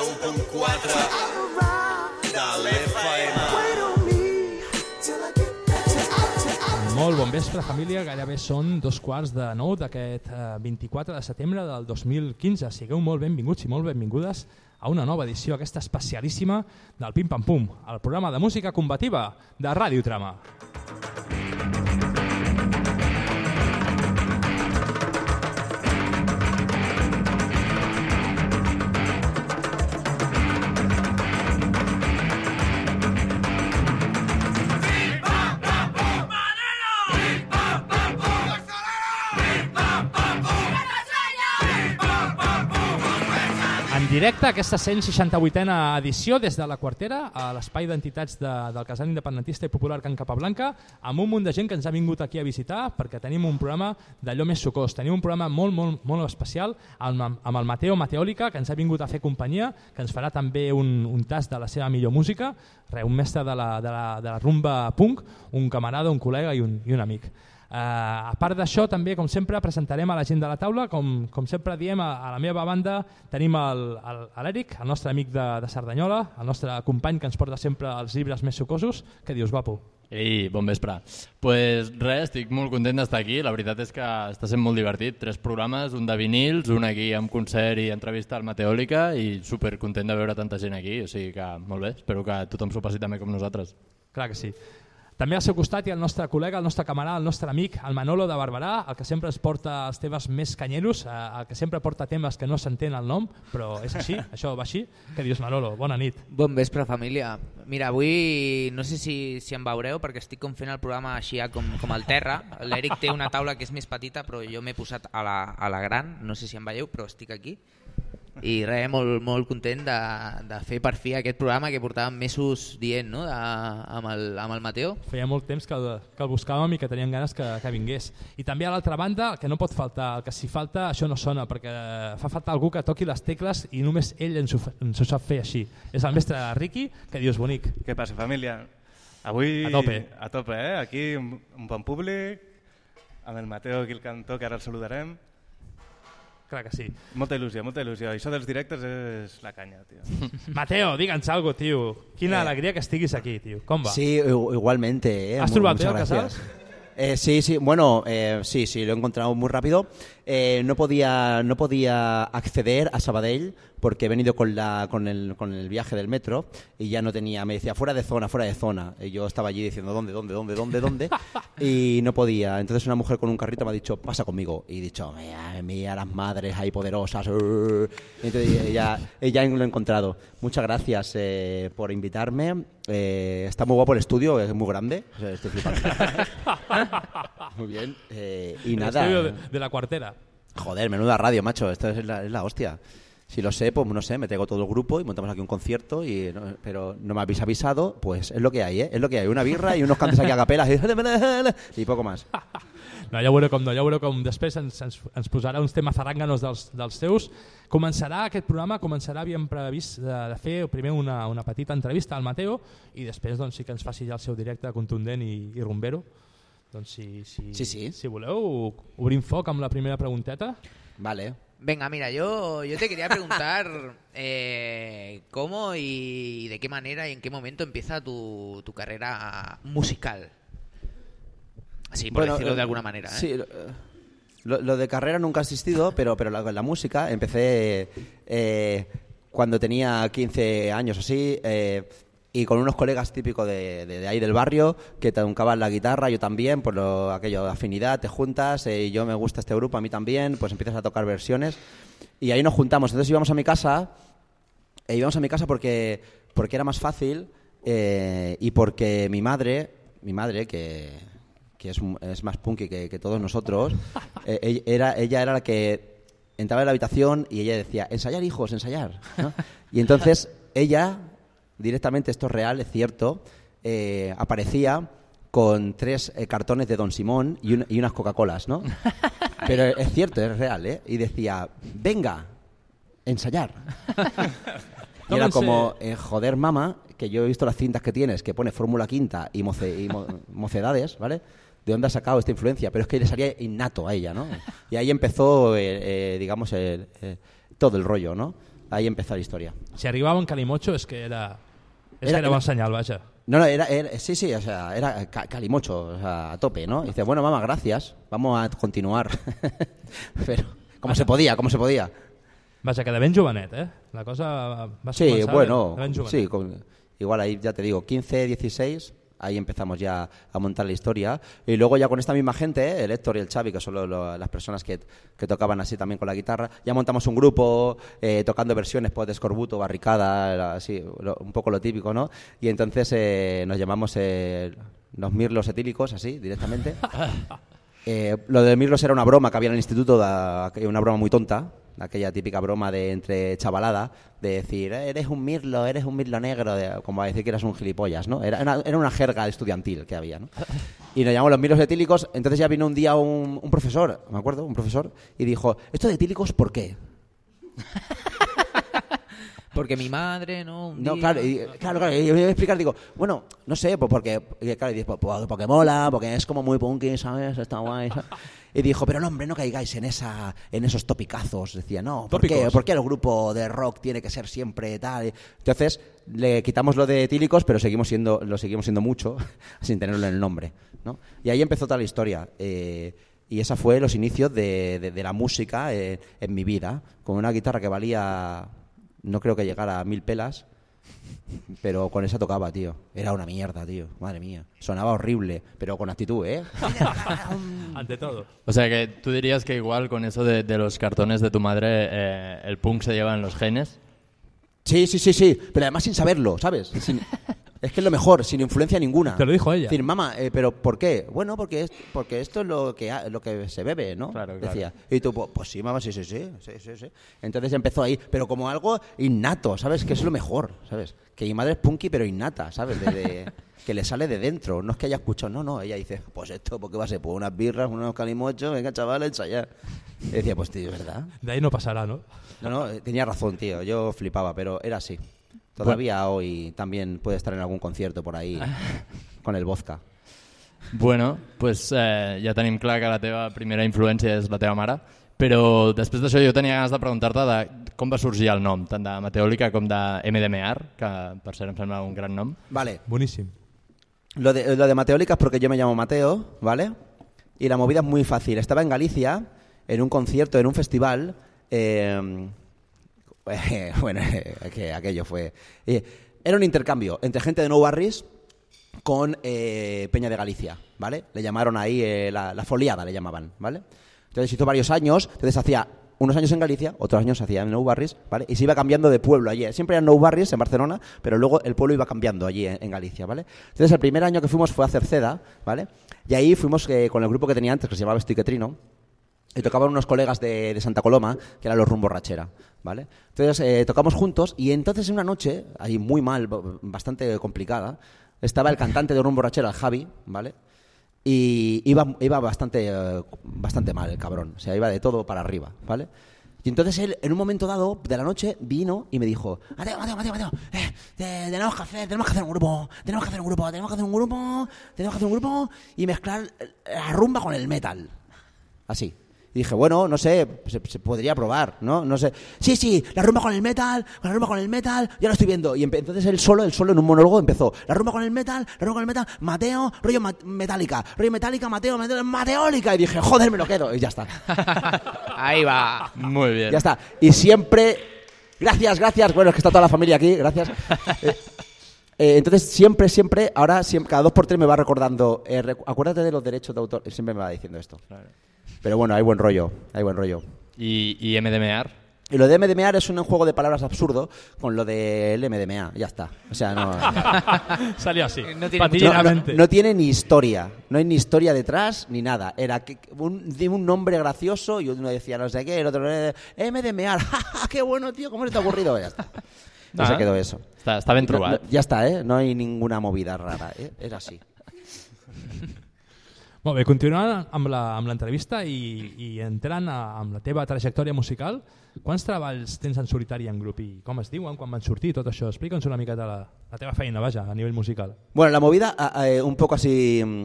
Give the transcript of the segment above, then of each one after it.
91.4 de l'FM. Molt bon vespre, família. Gairebé són dos quarts de nou d'aquest eh, 24 de setembre del 2015. Sigueu molt benvinguts i molt benvingudes a una nova edició, aquesta especialíssima del Pim Pam Pum, el programa de música combativa de Ràdio Trama. En directe, aquesta 168a edició des de la quartera a l'espai d'entitats de, del casal independentista i popular Can Capablanca amb un munt de gent que ens ha vingut aquí a visitar perquè tenim un programa d'allò més sucós. Tenim un programa molt, molt, molt especial amb, amb el Mateo Mateòlica que ens ha vingut a fer companyia, que ens farà també un, un tast de la seva millor música, re, un mestre de la, de, la, de la rumba punk, un camarada, un col·lega i un, i un amic. Uh, a part d'això, també, com sempre, presentarem a la gent de la taula. Com, com sempre diem, a, a la meva banda tenim l'Eric, el, el nostre amic de, de Cerdanyola, el nostre company que ens porta sempre els llibres més sucosos. Què dius, guapo? Ei, bon vespre. pues res, estic molt content d'estar aquí. La veritat és que està sent molt divertit. Tres programes, un de vinils, un aquí amb concert i entrevista al Mateòlica i super content de veure tanta gent aquí. O sigui que molt bé, espero que tothom s'ho passi també com nosaltres. Clar que sí. També al seu costat hi ha el nostre col·lega, el nostre camarada, el nostre amic, el Manolo de Barberà, el que sempre ens porta els temes més canyeros, eh, el que sempre porta temes que no s'entén el nom, però és així, això va així. Què dius, Manolo? Bona nit. Bon vespre, família. Mira, avui no sé si, si em veureu perquè estic com fent el programa així ja com, com el terra. L'Eric té una taula que és més petita, però jo m'he posat a la, a la gran, no sé si em veieu, però estic aquí. I res, molt, molt content de, de fer per fi aquest programa que portàvem mesos dient no? de, amb, el, amb el Mateo. Feia molt temps que el, que el buscàvem i que teníem ganes que, que vingués. I també a l'altra banda, el que no pot faltar, el que si falta això no sona, perquè fa falta algú que toqui les tecles i només ell ens ho, ens ho sap fer així. És el mestre Riqui, que dius bonic. Què passa, família? Avui... A tope. A tope, eh? Aquí un, un bon públic, amb el Mateo aquí el cantó, que ara el saludarem. Clar que sí. Molta il·lusió, molta il·lusió. Això dels directes és la canya, tio. Mateo, digue'ns algo, tio. Quina eh. alegria que estiguis aquí, tio. Com va? Sí, igualmente. Eh. ¿Has trobat Teo Casals? Eh, sí, sí, bueno, eh, sí, sí, lo he encontrado muy rápido. Eh, no, podía, no podía acceder a Sabadell porque he venido con, la, con, el, con el viaje del metro y ya no tenía, me decía fuera de zona, fuera de zona. Y yo estaba allí diciendo dónde, dónde, dónde, dónde, dónde y no podía. Entonces una mujer con un carrito me ha dicho pasa conmigo y he dicho mira, mira las madres ahí poderosas. Uh". Entonces ella, ella lo he encontrado. Muchas gracias eh, por invitarme. Eh, está muy guapo el estudio, es muy grande. O sea, estoy flipando. muy bien. Eh, y El nada. estudio de, de la cuartera. Joder, menuda radio, macho. Esto es la, es la hostia. Si lo sé, pues no sé, me traigo todo el grupo y montamos aquí un concierto, y no- pero no me habéis avisado, pues es lo que hay, ¿eh? Es lo que hay. Una birra y unos cantos aquí a capela y, y poco más. No, ja ho veureu com no, ja ho veureu com després ens, ens, ens posarà uns temes zarànganos dels, dels seus. Començarà aquest programa, començarà, havíem previst de, de fer primer una, una petita entrevista al Mateo i després doncs, sí que ens faci ja el seu directe contundent i, i rumbero. Doncs si, si, Sí, sí. si voleu, obrim foc amb la primera pregunteta. Vale. Venga, mira, yo, yo te quería preguntar eh, cómo y de qué manera y en qué momento empieza tu, tu carrera musical. Así, por Bueno, decirlo eh, de alguna manera. ¿eh? Sí, lo, lo- lo de carrera nunca ha existido, pero, pero la, la música empecé eh, cuando tenía 15 años o así. eh, y con unos colegas típicos de, de- de ahí del barrio que tocaban la guitarra, yo también, por lo, aquello de afinidad, te juntas, eh, y yo me gusta este grupo, a mí también, pues empiezas a tocar versiones y ahí nos juntamos. Entonces íbamos a mi casa, e íbamos a mi casa porque, porque era más fácil eh, y porque mi madre, mi madre que, que es, es más punky que, que todos nosotros, eh, era, ella era la que entraba en la habitación y ella decía, ensayar hijos, ensayar. ¿no? Y entonces ella, directamente, esto es real, es cierto, eh, aparecía con tres eh, cartones de Don Simón y, un- y unas Coca-Colas, ¿no? Pero es cierto, es real, ¿eh? Y decía, venga, ensayar. Y era como, eh, joder, mamá, que yo he visto las cintas que tienes, que pone Fórmula Quinta y, moce- y mo- mocedades, ¿vale? ¿De dónde ha sacado esta influencia? Pero es que le salía innato a ella, ¿no? Y ahí empezó, eh, eh, digamos, el- eh, todo el rollo, ¿no? Ahí empezó la historia. Si arribava en Calimocho és que era... És Era- que era- bon senyal, vaja. No, no, era, era- sí, sí, o sea, era ca- calimocho, o sea, a tope, ¿no? Y dice, bueno, mamá, gracias, vamos a continuar. Pero, como se podía, como se podía. Vaja, que de ben jovenet, eh? La cosa va Sí, començar bueno, ben sí, con- igual ahí ya te digo, 15, 16, ahí empezamos ya a montar la historia. Y luego ya con esta misma gente, el Héctor y el Xavi, que son lo- lo- las personas que, que tocaban así también con la guitarra, ya montamos un grupo eh, tocando versiones pues, de Escorbuto, Barricada, así, lo- un poco lo típico, ¿no? Y entonces eh, nos llamamos eh, los Mirlos etílicos, así, directamente. Eh, lo de Mirlos era una broma que había en el instituto, una broma muy tonta, aquella típica broma de entre chavalada, de decir, "Eh, eres un Mirlo, eres un Mirlo negro, de- como a decir que eras un gilipollas, ¿no? Era, era- era una jerga estudiantil que había, ¿no? Y nos llamamos los Mirlos etílicos, entonces ya vino un día un, un profesor, me acuerdo, un profesor, y dijo, ¿esto de etílicos por qué? Porque mi madre, ¿no? Un No, día- claro, y, claro, claro, yo voy a explicar, digo, bueno, no sé, pues porque, y claro, y pues, pues, porque mola, porque es como muy punky, ¿sabes? Está guay. ¿sabes? Y dijo, pero no, hombre, no caigáis en esa en esos topicazos. Decía, no, ¿por qué? Tópicos. ¿por qué el grupo de rock tiene que ser siempre tal? Entonces, le quitamos lo de etílicos, pero seguimos siendo, lo seguimos siendo mucho, sin tenerlo en el nombre, ¿no? Y ahí empezó toda la historia. eh, y esa fue los inicios de, de- de la música eh, en mi vida, con una guitarra que valía, no creo que llegara a mil pelas, pero con esa tocaba, tío. Era una mierda, tío. Madre mía. Sonaba horrible, pero con actitud, ¿eh? Ante todo. O sea que tú dirías que igual con eso de, de los cartones de tu madre, eh, el punk se lleva en los genes. Sí, sí, sí, sí. Pero además sin saberlo, ¿sabes? Sin- es que es lo mejor, sin influencia ninguna. Te lo dijo ella. Es decir, mamá, eh, ¿pero por qué? Bueno, porque, es, porque esto es lo que, ha- lo que se bebe, ¿no? Claro, claro. Decía. Y tú, pues, pues sí, mamá, sí, sí, sí, sí, sí, sí. Entonces empezó ahí, pero como algo innato, ¿sabes? Que es lo mejor, ¿sabes? Que mi madre es punky, pero innata, ¿sabes? De- de- que le sale de dentro, no es que haya escuchado, no, no, ella dice, pues esto, ¿por qué va a ser? Pues unas birras, unos calimochos, venga, chaval, ensayar. Y decía, pues tío, ¿verdad? De ahí no passarà, no? No, no, eh, tenía razón, tío. Yo flipaba, pero era así. Todavía hoy también puede estar en algún concierto por ahí con el vodka. Bueno, pues eh, ja tenim clar que la teva primera influència és la teva mare, però després d'això jo tenia ganes de preguntar-te de com va sorgir el nom, tant de Meteòlica com de MDMR, que per cert em sembla un gran nom. Vale, Boníssim. lo de, lo de Mateólica es porque yo me llamo Mateo, ¿vale? Y la movida es muy fácil. Estaba en Galicia, en un concierto, en un festival. eh, bueno, que aquello fue. eh, era un intercambio entre gente de No Barris con eh, Peña de Galicia, ¿vale? Le llamaron ahí eh, la, foliada, le llamaban, ¿vale? Entonces hizo varios años, entonces hacía unos años en Galicia, otros años hacía en Nou Barris, ¿vale? Y se iba cambiando de pueblo allí. Siempre eran Nou Barris en Barcelona, pero luego el pueblo iba cambiando allí en, Galicia, ¿vale? Entonces el primer año que fuimos fue a Cerceda, ¿vale? Y ahí fuimos con el grupo que tenía antes, que se llamaba Stiquetrino, y tocaban unos colegas de, de Santa Coloma, que eran los Rumbo Rachera, ¿vale? Entonces eh, tocamos juntos y entonces en una noche, ahí muy mal, bastante complicada, estaba el cantante de Rumbo Rachera, el Javi, ¿vale? Y iba, iba bastante, eh, bastante mal el cabrón, o sea, iba de todo para arriba, ¿vale? Y entonces él, en un momento dado de la noche, vino y me dijo, Mateo, Mateo, Mateo, Mateo, eh, te- tenemos que hacer, tenemos que hacer un grupo, tenemos que hacer un grupo, tenemos que hacer un grupo, tenemos que hacer un grupo y mezclar eh, la rumba con el metal. Así. Y dije, bueno, no sé, se, se podría probar, ¿no? No sé. Sí, sí, la rumba con el metal, la rumba con el metal, ya lo estoy viendo. Y entonces él solo, él solo en un monólogo empezó, la rumba con el metal, la rumba con el metal, Mateo, rollo ma- metálica, rollo metálica, Mateo, Mateo, mateólica. Y dije, joder, me lo quedo. Y ya está. Ahí va. Muy bien. Ya está. Y siempre. Gracias, gracias. Bueno, es que está toda la familia aquí, gracias. Eh, eh, entonces, siempre, siempre, ahora, siempre, cada dos por tres me va recordando. eh, acuérdate de los derechos de autor. Siempre me va diciendo esto. Pero bueno, hay buen rollo, hay buen rollo. I, I MDMR? Y lo de MDMA es un juego de palabras absurdo con lo del MDMA, ya está. O sea, no, Salió así, No tiene no, patilleramente. no- no tiene ni historia, no hay ni historia detrás ni nada. Era que, un, un nombre gracioso y uno decía no sé qué, el otro eh, MDMA, ¡Ja, ja, qué bueno, tío, ¿cómo se te ha ocurrido? Ya está. No Ah. se quedó eso. No- trobat. no- ya está, ¿eh? No hay ninguna movida rara, ¿eh? Era así. Molt bé, continuant amb l'entrevista i, i entrant a, amb la teva trajectòria musical, quants treballs tens en solitari en grup i com es diuen, quan van sortir, tot això? Explica'ns una miqueta la, la teva feina, vaja, a nivell musical. Bueno, la movida, eh, un poco así mm,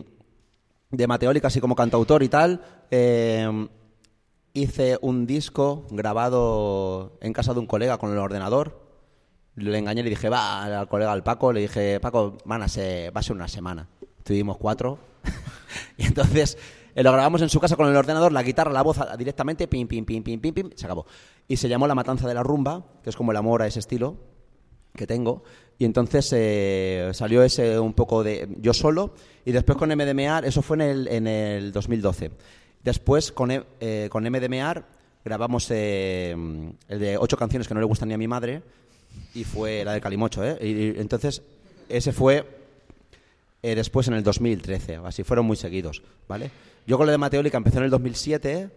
de Mateólica, así como cantautor y tal. eh, hice un disco grabado en casa de un colega con el ordenador. Le engañé le dije, va al colega, al Paco, le dije, Paco, van a ser- va a ser una semana. Estuvimos cuatro. y entonces eh, lo grabamos en su casa con el ordenador, la guitarra, la voz directamente, pim, pim, pim, pim, pim, pim, se acabó. Y se llamó La Matanza de la Rumba, que es como el amor a ese estilo que tengo. Y entonces eh, salió ese un poco de yo solo. Y después con MDMA, eso fue en el, en el 2012. Después con, E- eh, con MDMA grabamos eh, el de ocho canciones que no le gustan ni a mi madre. Y fue la de Calimocho, ¿eh? Y entonces ese fue eh, después en el 2013, o así fueron muy seguidos, ¿vale? Yo con lo de Mateólica empecé en el 2007,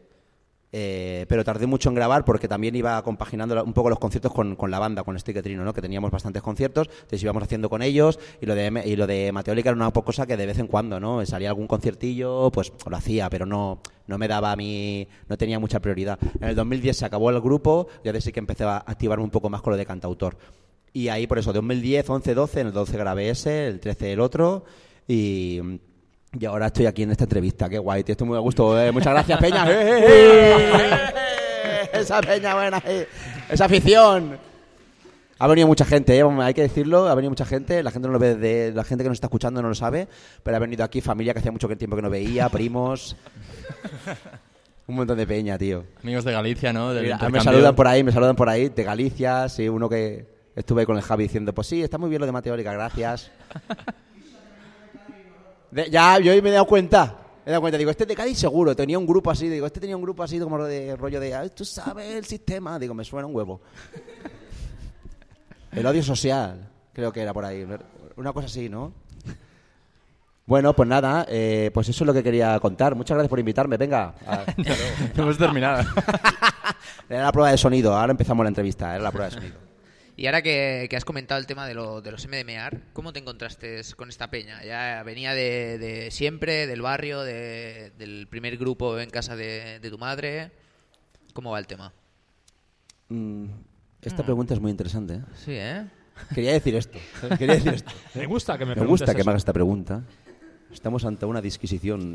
eh, pero tardé mucho en grabar porque también iba compaginando un poco los conciertos con, con la banda, con Stick Trino, ¿no? Que teníamos bastantes conciertos, entonces íbamos haciendo con ellos y lo de y lo de Mateólica era una cosa que de vez en cuando, ¿no? Salía algún conciertillo, pues lo hacía, pero no no me daba a mí, no tenía mucha prioridad. En el 2010 se acabó el grupo, ya de sí que empecé a activarme un poco más con lo de cantautor. Y ahí por eso, de 2010, 11, 12, en el 12 grabé ese, el 13 el otro y, y ahora estoy aquí en esta entrevista. Qué guay, tío, estoy muy a gusto. eh. Muchas gracias, Peña. ¡Eh, eh, eh! Esa Peña buena, eh. esa afición. Ha venido mucha gente, eh, hay que decirlo, ha venido mucha gente, la gente no lo ve de, la gente que nos está escuchando no lo sabe, pero ha venido aquí familia que hacía mucho tiempo que no veía, primos. Un montón de peña, tío. Amigos de Galicia, ¿no? Del Mira, me saludan por ahí, me saludan por ahí, de Galicia, sí, uno que estuve con el Javi diciendo, pues sí, está muy bien lo de Mateórica, gracias. De- ya, yo me he dado cuenta, me he dado cuenta, digo, este de Cádiz seguro, tenía un grupo así, digo, este tenía un grupo así como de rollo de, "Ay, tú sabes el sistema, digo, me suena un huevo. El odio social, creo que era por ahí, una cosa así, ¿no? Bueno, pues nada, eh, pues eso es lo que quería contar. Muchas gracias por invitarme. Venga, a- No hemos terminado. era la prueba de sonido. Ahora empezamos la entrevista. Era la prueba de sonido. Y ahora que, que has comentado el tema de, lo- de los MDMA, ¿cómo te encontraste con esta peña? ¿Ya venía de, de siempre, del barrio, de- del primer grupo en casa de, de tu madre? ¿Cómo va el tema? Mm, esta pregunta es muy interesante. ¿eh? Sí, ¿eh? Quería decir esto. Quería decir esto. Me gusta que me, Me gusta que me hagas esta pregunta. Estamos ante una disquisición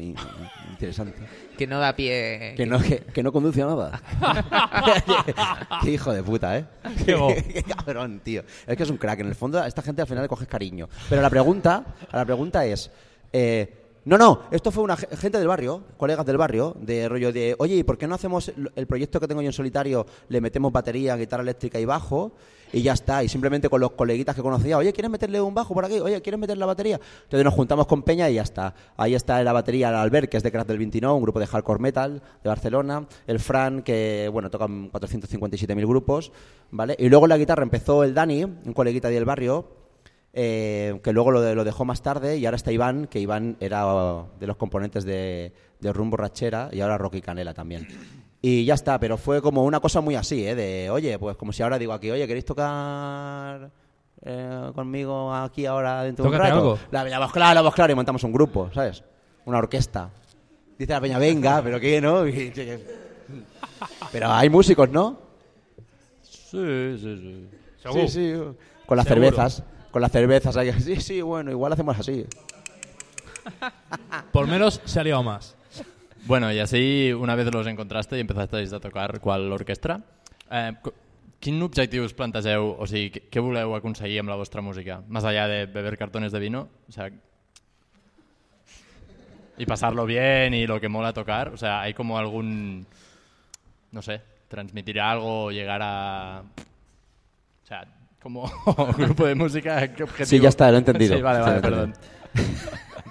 interesante. Que no da pie... Que no, que, que no conduce a nada. Qué hijo de puta, ¿eh? Qué. Qué cabrón, tío. Es que es un crack. En el fondo, a esta gente al final le coges cariño. Pero la pregunta, la pregunta es... eh, no, no, esto fue una ge- gente del barrio, colegas del barrio, de rollo de, oye, ¿y por qué no hacemos el proyecto que tengo yo en solitario, le metemos batería, guitarra eléctrica y bajo? Y ya está, y simplemente con los coleguitas que conocía, oye, ¿quieres meterle un bajo por aquí? Oye, ¿quieres meter la batería? Entonces nos juntamos con Peña y ya está. Ahí está la batería el Albert, que es de Crack del 29, un grupo de hardcore metal de Barcelona. El Fran, que, bueno, toca en 457.000 grupos, ¿vale? Y luego la guitarra empezó el Dani, un coleguita del barrio, eh, que luego lo, de- lo dejó más tarde y ahora está Iván, que Iván era uh, de los componentes de, de Rumbo Rachera y ahora Rocky Canela también. Y ya está, pero fue como una cosa muy así, ¿eh? De, oye, pues como si ahora digo aquí, oye, ¿queréis tocar eh, conmigo aquí ahora dentro de un rato? algo. La, la voz claro, la voz claro y montamos un grupo, ¿sabes? Una orquesta. Dice la peña, venga, pero qué, ¿no? Pero hay músicos, ¿no? Sí, sí, sí. Segur. Sí, sí. Con las Seguro. cervezas. Con las cervezas. que- Sí, sí, bueno, igual hacemos así. Por menos se ha liado más. Bueno, y así, una vez los encontraste y empezasteis a tocar qual orquestra, eh, quin objectiu us plantegeu, o sigui, què- voleu aconseguir amb la vostra música? Más allá de beber cartones de vino, o sea, y pasarlo bien y lo que mola tocar, o sea, hay como algún, no sé, transmitir algo, llegar a... O sea, como grupo de música, ¿qué objetivo? Sí, ya está, lo he entendido. Sí, vale, vale, perdón.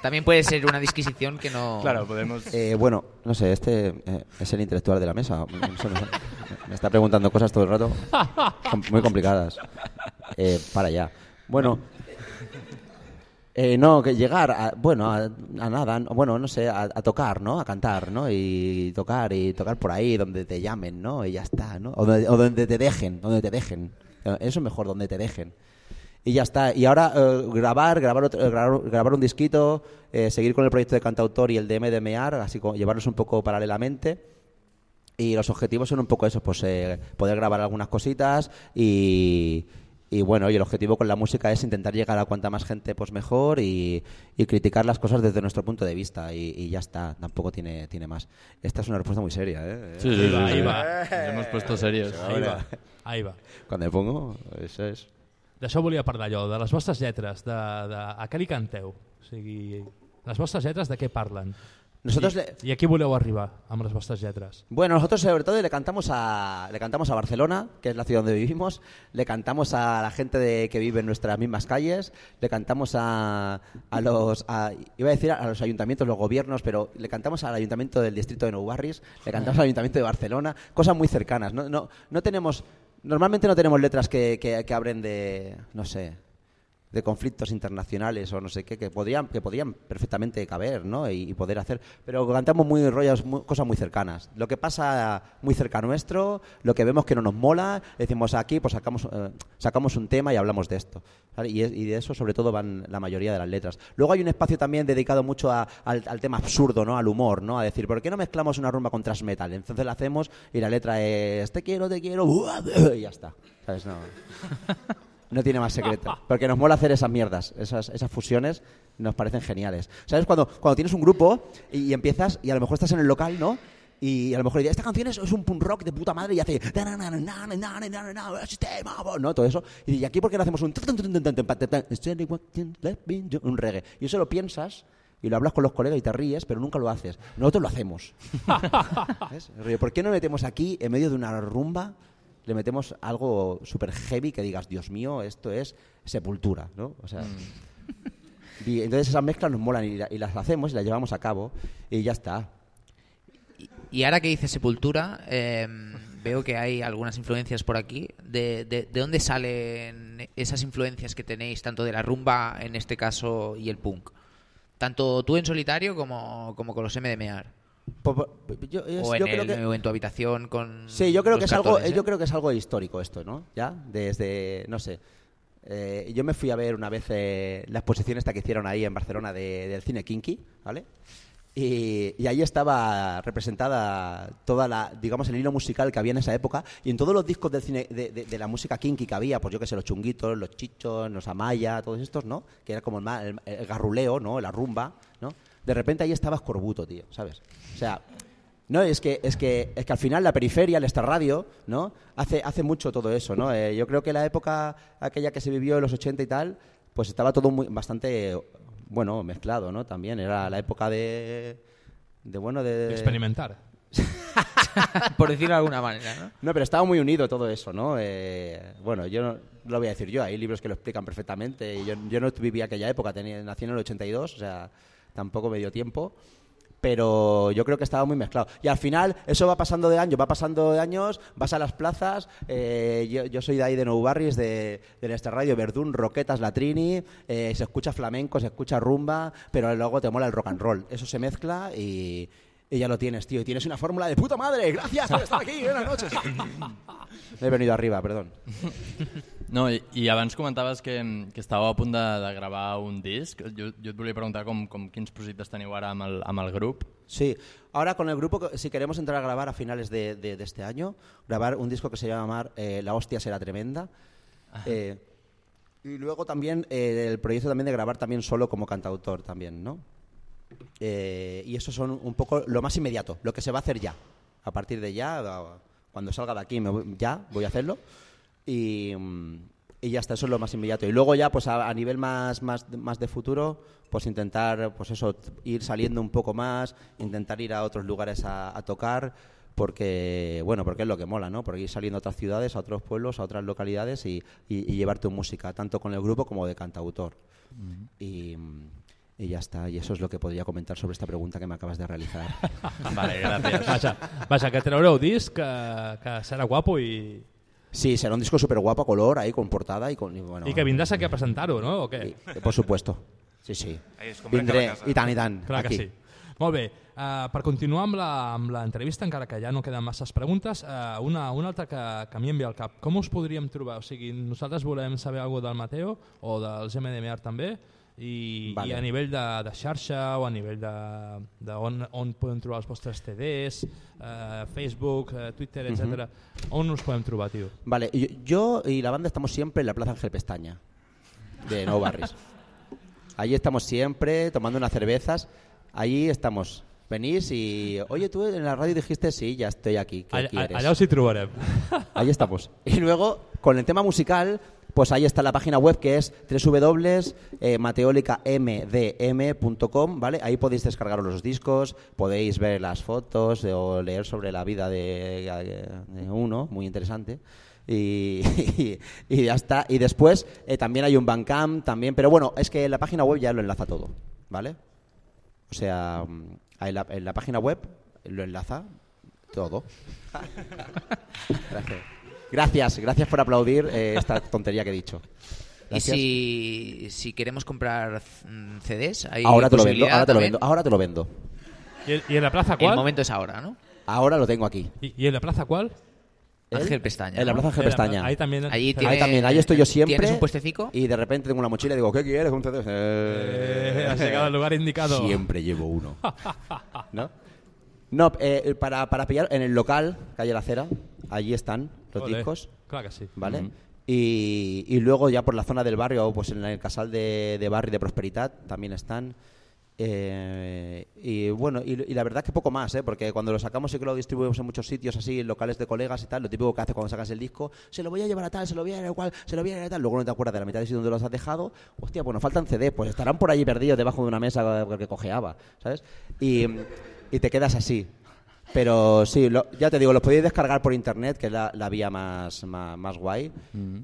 También puede ser una disquisición que no... Claro, podemos... Eh, bueno, no sé, este eh, es el intelectual de la mesa. Me está preguntando cosas todo el rato muy complicadas. Eh, para allá. Bueno, eh, no, que llegar a, bueno, a, a nada, no, bueno, no sé, a, a tocar, ¿no? A cantar, ¿no? Y tocar, y tocar por ahí donde te llamen, ¿no? Y ya está, ¿no? O donde, o donde te dejen, donde te dejen. Eso es mejor, donde te dejen. Y ya está. Y ahora eh, grabar, grabar, otro- eh, grabar, grabar un disquito, eh, seguir con el proyecto de cantautor y el de MDMR, así como llevarlos un poco paralelamente. Y los objetivos son un poco esos, pues eh, poder grabar algunas cositas y, y bueno, y el objetivo con la música es intentar llegar a cuanta más gente pues mejor y, y criticar las cosas desde nuestro punto de vista y, y ya está, tampoco tiene, tiene más. Esta es una respuesta muy seria, ¿eh? Sí, sí, sí. Ahí sí. va. Nos hemos puesto serios. Ahí va, ahí va. Cuando me pongo, eso es. D'això volia parlar jo, de les vostres lletres, de, de, a què li canteu? O sigui, les vostres lletres de què parlen? Nosotros le- I a qui voleu arribar amb les vostres lletres? Bueno, nosotros sobre todo le cantamos a le cantamos a Barcelona, que es la ciudad donde vivimos, le cantamos a la gente de, que vive en nuestras mismas calles, le cantamos a, a los a- iba a decir a los ayuntamientos, los gobiernos, pero le cantamos al ayuntamiento del distrito de Nou Barris, le cantamos al ayuntamiento de Barcelona, cosas muy cercanas. No, no, no tenemos normalmente no tenemos letras que, que, que abren de no sé de conflictos internacionales o no sé qué que podrían que podrían perfectamente caber ¿no? y, poder hacer pero cantamos muy rollos cosas muy cercanas. Lo que pasa muy cerca nuestro lo que vemos que no nos mola decimos aquí pues sacamos eh, sacamos un tema y hablamos de esto y, de eso sobre todo van la mayoría de las letras. Luego hay un espacio también dedicado mucho al, al tema absurdo no al humor no a decir por qué no mezclamos una rumba con thrash metal entonces la hacemos y la letra es te quiero te quiero y ya está ¿sabes? no no tiene más secreto. Porque nos mola hacer esas mierdas, esas, esas fusiones nos parecen geniales. ¿Sabes? Cuando, cuando tienes un grupo y, empiezas y a lo mejor estás en el local, ¿no? Y a lo mejor dices, esta canción es, un punk rock de puta madre y hace ¿no? Todo eso. Y aquí, ¿por qué no hacemos un un reggae? Y eso lo piensas y lo hablas con los colegas y te ríes, pero nunca lo haces. Nosotros lo hacemos. ¿Por qué no metemos aquí, en medio de una rumba, le metemos algo súper heavy que digas, Dios mío, esto es sepultura, ¿no? O sea, y entonces esas mezclas nos molan y, la- y las hacemos y las llevamos a cabo y ya está. Y ahora que dice Sepultura, eh, veo que hay algunas influencias por aquí. ¿De, de, de dónde salen esas influencias que tenéis, tanto de la rumba en este caso y el punk? Tanto tú en solitario como, como con los MDMA. Po- po- yo, es- O en, yo creo el- que- o en tu habitación con. Sí, yo creo que es algo, ¿eh? yo creo que es algo histórico esto, ¿no? Ya, desde, no sé. Eh, yo me fui a ver una vez eh, la exposición esta que hicieron ahí en Barcelona de- del cine Kinky, ¿vale? Y, y ahí estaba representada toda la, digamos, el hilo musical que había en esa época y en todos los discos del cine, de, de- de la música kinky que había, pues yo que sé, los chunguitos, los chichos, los amaya, todos estos, ¿no? Que era como el, el- el garruleo, ¿no? La rumba, ¿no? De repente ahí estaba Escorbuto, tío, ¿sabes? O sea, no, es que, es que, es que al final la periferia, el radio, ¿no? Hace, hace mucho todo eso, ¿no? Eh, yo creo que la época aquella que se vivió en los 80 y tal, pues estaba todo muy, bastante, bueno, mezclado, ¿no? También era la época de, de bueno, de... Experimentar. por decirlo de alguna manera, ¿no? No, pero estaba muy unido todo eso, ¿no? Eh, bueno, yo no, lo voy a decir yo, hay libros que lo explican perfectamente. y Yo, yo no viví aquella época, tenía, nací en el 82, o sea, tampoco me dio tiempo. Pero yo creo que estaba muy mezclado. Y al final, eso va pasando de años, va pasando de años, vas a las plazas. eh, yo, soy de ahí de Nou Barris, de, de nuestra radio Verdún, Roquetas, La Trini. eh, se escucha flamenco, se escucha rumba, pero luego te mola el rock and roll. Eso se mezcla y, y ya lo tienes, tío. Y tienes una fórmula de puta madre. Gracias por estar aquí. Buenas noches. He venido arriba, perdón. No, i, i abans comentaves que, que estàveu a punt de, de gravar un disc. Jo, jo et volia preguntar com, com quins projectes teniu ara amb el, amb el grup. Sí, ahora con el grupo, si queremos entrar a grabar a finales de, de- de este año, grabar un disco que se llama eh, La hostia será tremenda. Eh, y luego también eh, el proyecto también de grabar también solo como cantautor también, ¿no? Eh, y eso son un poco lo más inmediato, lo que se va a hacer ya. A partir de ya, cuando salga de aquí, me voy- ya voy a hacerlo. Y, y ya está, eso es lo más inmediato. Y luego ya, pues a, a nivel más, más, más de futuro, pues intentar, pues eso, ir saliendo un poco más, intentar ir a otros lugares a, a tocar, porque, bueno, porque es lo que mola, ¿no? Porque ir saliendo a otras ciudades, a otros pueblos, a otras localidades y, y- y llevar tu música, tanto con el grupo como de cantautor. y, mm, y ya está, y eso es lo que podría comentar sobre esta pregunta que me acabas de realizar. Vale, gràcies. Vaja, vaja que traureu disc, que, que serà guapo i, Sí, será un disco súper guapo a color, ahí con portada y con... y bueno, i que vindràs aquí a presentar-ho, no? O què? y- por supuesto. Sí, sí. Vindré, i tant, i tant. Clar aquí. que sí. Molt bé, uh, per continuar amb l'entrevista, encara que ja no queden masses preguntes, uh, una, una altra que, que a mi em ve al cap. Com us podríem trobar? O sigui, nosaltres volem saber alguna del Mateo o dels MDMR també. I, Vale. i a nivell de, de xarxa o a nivell de, de on, on podem trobar els vostres CDs, eh, Facebook, eh, Twitter, etc. On us podem trobar, tio? Vale, yo, yo y la banda estamos siempre en la Plaza Ángel Pestaña, de Nou Barris. Allí estamos siempre tomando unas cervezas. Allí estamos. Venís y, oye, tú en la radio dijiste, sí, ya estoy aquí. ¿qué Allà, quieres? allà us hi trobarem. Ahí estamos. Y luego, con el tema musical, pues ahí está la página web que es www.mateolicamdm.com, ¿vale? Ahí podéis descargaros los discos, podéis ver las fotos eh, o leer sobre la vida de, uno, muy interesante. Y, y ya está. Y después eh, también hay un Bandcamp, también, pero bueno, es que la página web ya lo enlaza todo, ¿vale? O sea, mm, en la, en la página web lo enlaza todo. Gracias. Gracias, por aplaudir eh, esta tontería que he dicho. Y si, si queremos comprar mm, CDs, hay ahora te lo vendo, ahora te lo vendo, ahora te lo vendo. I en la plaza El qual? momento es ahora, ¿no? Ahora lo tengo aquí. I en la plaza qual? Ángel Pestaña. En la. Plaza Ángel Pestaña. Ahí también. Ahí tiene- también, ahí estoy yo siempre. ¿Tienes un puestecico? Y de repente tengo una mochila y digo, ¿qué quieres? Un CD. Eh, has llegado al lugar indicado. Siempre llevo uno. ¿No? No, eh, para, para pillar en el local, calle La Cera, allí están los discos. Clar que sí. ¿vale? y, y luego ya por la zona del barrio, pues en el casal de, de Barri de Prosperidad también están. Eh, y bueno, y, y la verdad que poco más, ¿eh? porque cuando lo sacamos sí que lo distribuimos en muchos sitios, así, en locales de colegas y tal. Lo típico que haces cuando sacas el disco, se lo voy a llevar a tal, se lo voy a llevar a cual, se lo voy a llevar a tal. Luego no te acuerdas de la mitad de sitio donde los has dejado. Hostia, nos faltan CD, pues estarán por allí perdidos debajo de una mesa que cojeaba, ¿sabes? Y, y te quedas así. Pero sí, lo- ya te digo, los podéis descargar por internet, que es la, la vía más, más, más guay.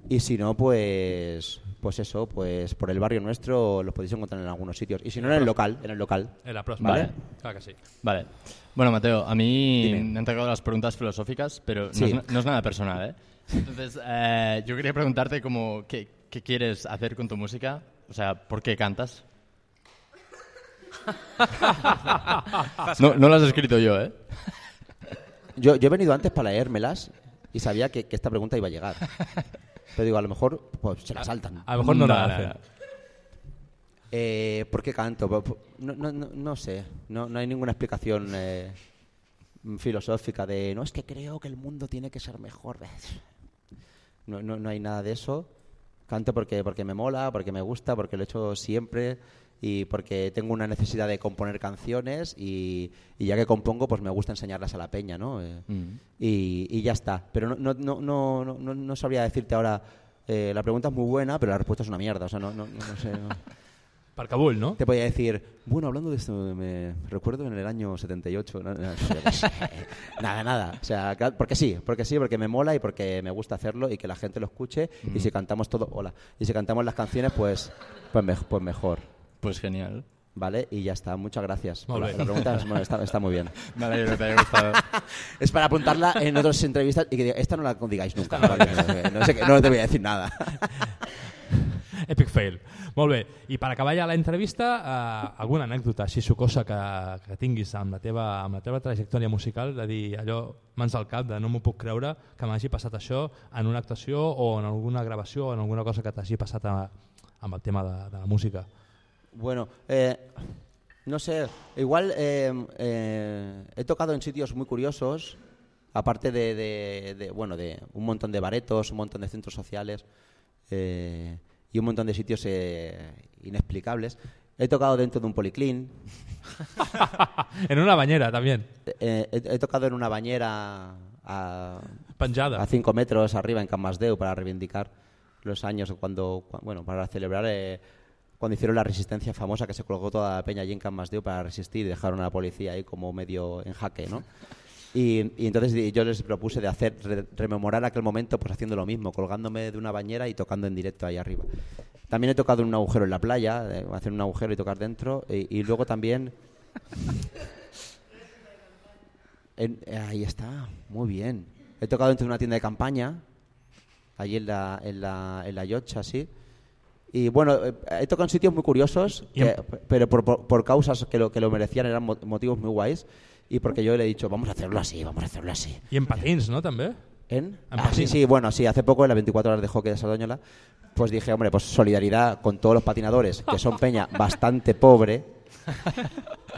Y si no, pues pues eso, pues por el barrio nuestro los podéis encontrar en algunos sitios. Y si no, en el local, en el local. En la pròspera. Vale. Clar que sí. Vale. Bueno, Mateo, a mí Dime. me han tocado las preguntas filosóficas, pero no, Sí. es, no es nada personal, ¿eh? Entonces, eh, yo quería preguntarte como, ¿qué, ¿qué quieres hacer con tu música? O sea, ¿por qué cantas? no, no lo has escrito yo, ¿eh? Yo, yo he venido antes para leérmelas y sabía que, que esta pregunta iba a llegar. Pero digo, a lo mejor pues, se la saltan. A lo mejor no, No, la no, hacen. no. Eh, ¿Por qué canto? Po- po- No, no, no, no sé, no, no hay ninguna explicación eh, filosófica de no es que creo que el mundo tiene que ser mejor. No, no, no hay nada de eso. Canto porque, porque me mola, porque me gusta, porque lo he hecho siempre y porque tengo una necesidad de componer canciones y, y ya que compongo pues me gusta enseñarlas a la peña, ¿no? Eh, Mm. y, y ya está. Pero no, no, no, no, no, no- no sabría decirte ahora, eh, la pregunta es muy buena, pero la respuesta es una mierda. O sea, no, no, no- no sé. no. Per Kabul, no? Te podía decir, bueno, hablando de esto, me recuerdo en el año 78. no, nada, nada. O sea, porque sí, porque sí, porque me mola y porque me gusta hacerlo y que la gente lo escuche. Y si cantamos todo, hola, y si cantamos las canciones, pues, pues, mej- pues mejor. Pues genial. ¿Vale? Y ya está, muchas gracias. Muy La, bien. la pregunta es- bueno, está, está muy bien. Me alegro que te haya gustado. Es para apuntarla en otras entrevistas y que diga, esta no la digáis nunca. ¿vale? No, sé qué- no te voy a decir nada. Epic fail. Molt bé. I per acabar ja l'entrevista, eh, alguna anècdota així sucosa que, que tinguis amb la, teva, amb la teva trajectòria musical, de dir allò mans al cap, de no m'ho puc creure que m'hagi passat això en una actuació o en alguna gravació o en alguna cosa que t'hagi passat a, amb el tema de, de la música. Bueno, eh, no sé, igual eh, eh, he tocado en sitios muy curiosos, aparte de, de- de, bueno, de un montón de baretos, un montón de centros sociales eh, y un montón de sitios eh, inexplicables. He tocado dentro de un policlín, en una bañera, también, eh, he, he tocado en una bañera a, a cinco metros arriba en Can Masdeu para reivindicar los años cuando, cua- bueno, para celebrar eh, cuando hicieron la resistencia famosa que se colgó toda la peña allí en Can Masdeu para resistir y dejaron a la policía ahí como medio en jaque, ¿no? Y, y entonces yo les propuse de hacer re- rememorar aquel momento pues haciendo lo mismo, colgándome de una bañera y tocando en directo ahí arriba. También he tocado en un agujero en la playa, hacer un agujero y tocar dentro y, y luego también en- ahí está, muy bien. He tocado dentro de una tienda de campaña, allí en la, en la, en la Yocha, sí. Y bueno, eh, he tocado en sitios muy curiosos, Y en- que- pero por, por, por causas que lo, que lo merecían, eran mo- motivos muy guays. Y porque yo le he dicho, vamos a hacerlo así, vamos a hacerlo así. I en patins, no, també? ¿En? En Ah, sí, sí, bueno, sí, hace poco en las 24 horas de hockey de Sardañola, pues dije, hombre, pues solidaridad con todos los patinadores, que son peña bastante pobre.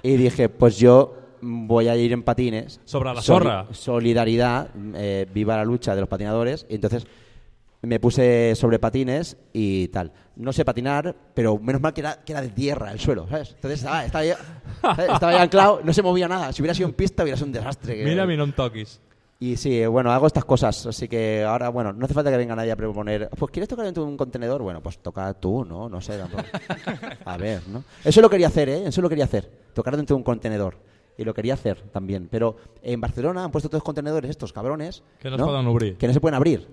Y dije, pues yo voy a ir en patines. Sobre la sorra. Solidaridad, eh, viva la lucha de los patinadores. Y entonces me puse sobre patines y tal. No sé patinar, pero menos mal que era, que era de tierra el suelo, ¿sabes? Entonces estaba, estaba, anclado, no se movía nada. Si hubiera sido en pista hubiera sido un desastre. que- Mira, mi no em toquis. y sí, bueno, hago estas cosas, así que ahora, bueno, no hace falta que venga nadie a proponer, pues ¿quieres tocar dentro de un contenedor? Bueno, pues toca tú, ¿no? No sé, tampoco. A ver, ¿no? Eso lo quería hacer, ¿eh? Eso lo quería hacer, tocar dentro de un contenedor. Y lo quería hacer también. Pero en Barcelona han puesto todos los contenedores, estos cabrones. Que no es poden obrir. Que no se pueden abrir.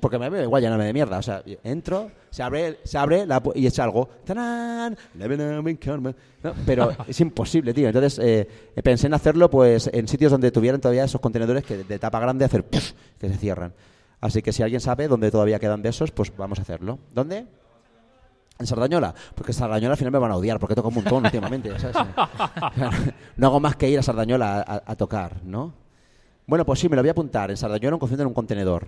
Porque me veo igual llenarme de mierda. O sea, entro, se abre, se abre la pu- y es algo. ¡Tarán! ¿no? Pero es imposible, tío. Entonces eh, pensé en hacerlo pues en sitios donde tuvieran todavía esos contenedores que de tapa grande hacer que se cierran. Así que si alguien sabe dónde todavía quedan de esos, pues vamos a hacerlo. ¿Dónde? En Sardañola, porque Sardañola al final me van a odiar, porque toco un montón últimamente. ¿sabes? no hago más que ir a Sardañola a, a- a tocar, ¿no? Bueno, pues sí, me lo voy a apuntar. En Sardañola un en un contenedor.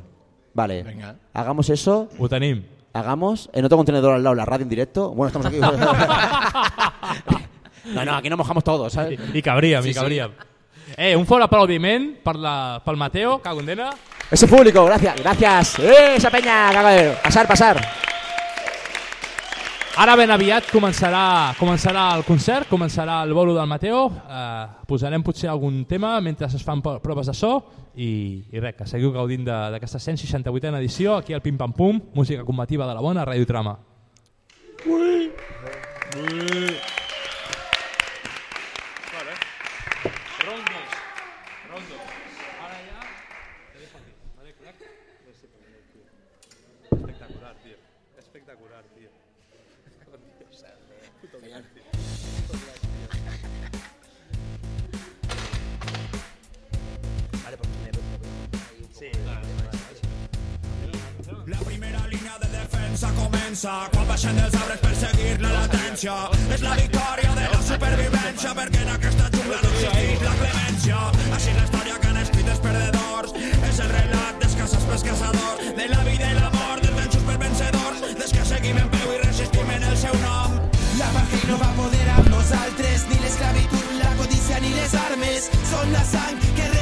Vale. Venga. Hagamos eso. Ho tenim. Hagamos en otro contenedor al lado la radio en directo. Bueno, estamos aquí. no, no, aquí nos mojamos todos, ¿sabes? I, i cabríem, Sí, i sí. Eh, un fort aplaudiment per la, Mateo, Cagondena. Ese público, gracias, gracias. ¡Eh, esa peña! cago de- Pasar, pasar. Ara ben aviat començarà, començarà el concert, començarà el bolo del Mateo, eh, posarem potser algun tema mentre es fan proves de so. I, i res, que seguiu gaudint de- d'aquesta 168a edició aquí al Pim Pam Pum, música combativa de la bona, Ràdio Trama. Espectacular, comença quan baixen dels arbres per seguir la latència. És la victòria de la supervivència perquè en aquesta jungla no existeix la clemència. Així és la història que han escrit els perdedors. És el relat dels caçats pels caçadors, de la vida i la mort, dels venços per vencedors, dels que seguim en peu i resistim en el seu nom. La pàtria no va poder amb nosaltres, ni l'esclavitud, la codícia ni les armes. Són la sang que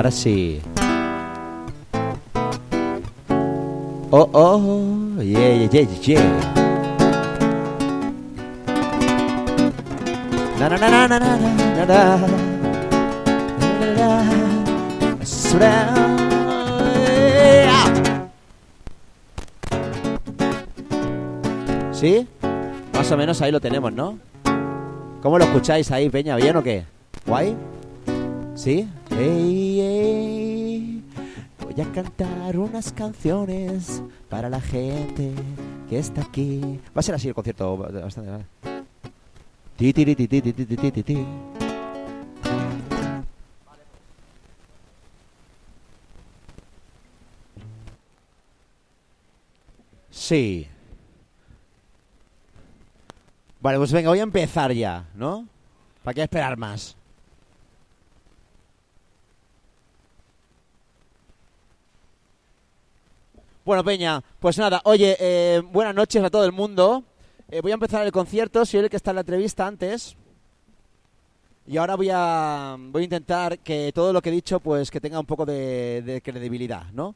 Ahora sí. Oh, oh, yeah, yeah, yeah, yeah. Na, na, na, na, na, na, na, na, ¿Sí? Más o menos ahí lo tenemos, ¿no? ¿Cómo lo escucháis ahí, Peña? ¿Bien o qué? ¿Guay? ¿Sí? Hey, hey, voy a cantar unas canciones para la gente que está aquí. Va a ser así el concierto, bastante. ¿vale? Ti, ti, ti, ti, ti, ti, ti, ti. Sí. Vale, pues venga, voy a empezar ya, ¿no? ¿Para qué esperar más? Bueno, Peña, pues nada, oye, eh, buenas noches a todo el mundo. Eh, voy a empezar el concierto, soy el que está en la entrevista antes. Y ahora voy a, voy a intentar que todo lo que he dicho, pues que tenga un poco de, de credibilidad, ¿no?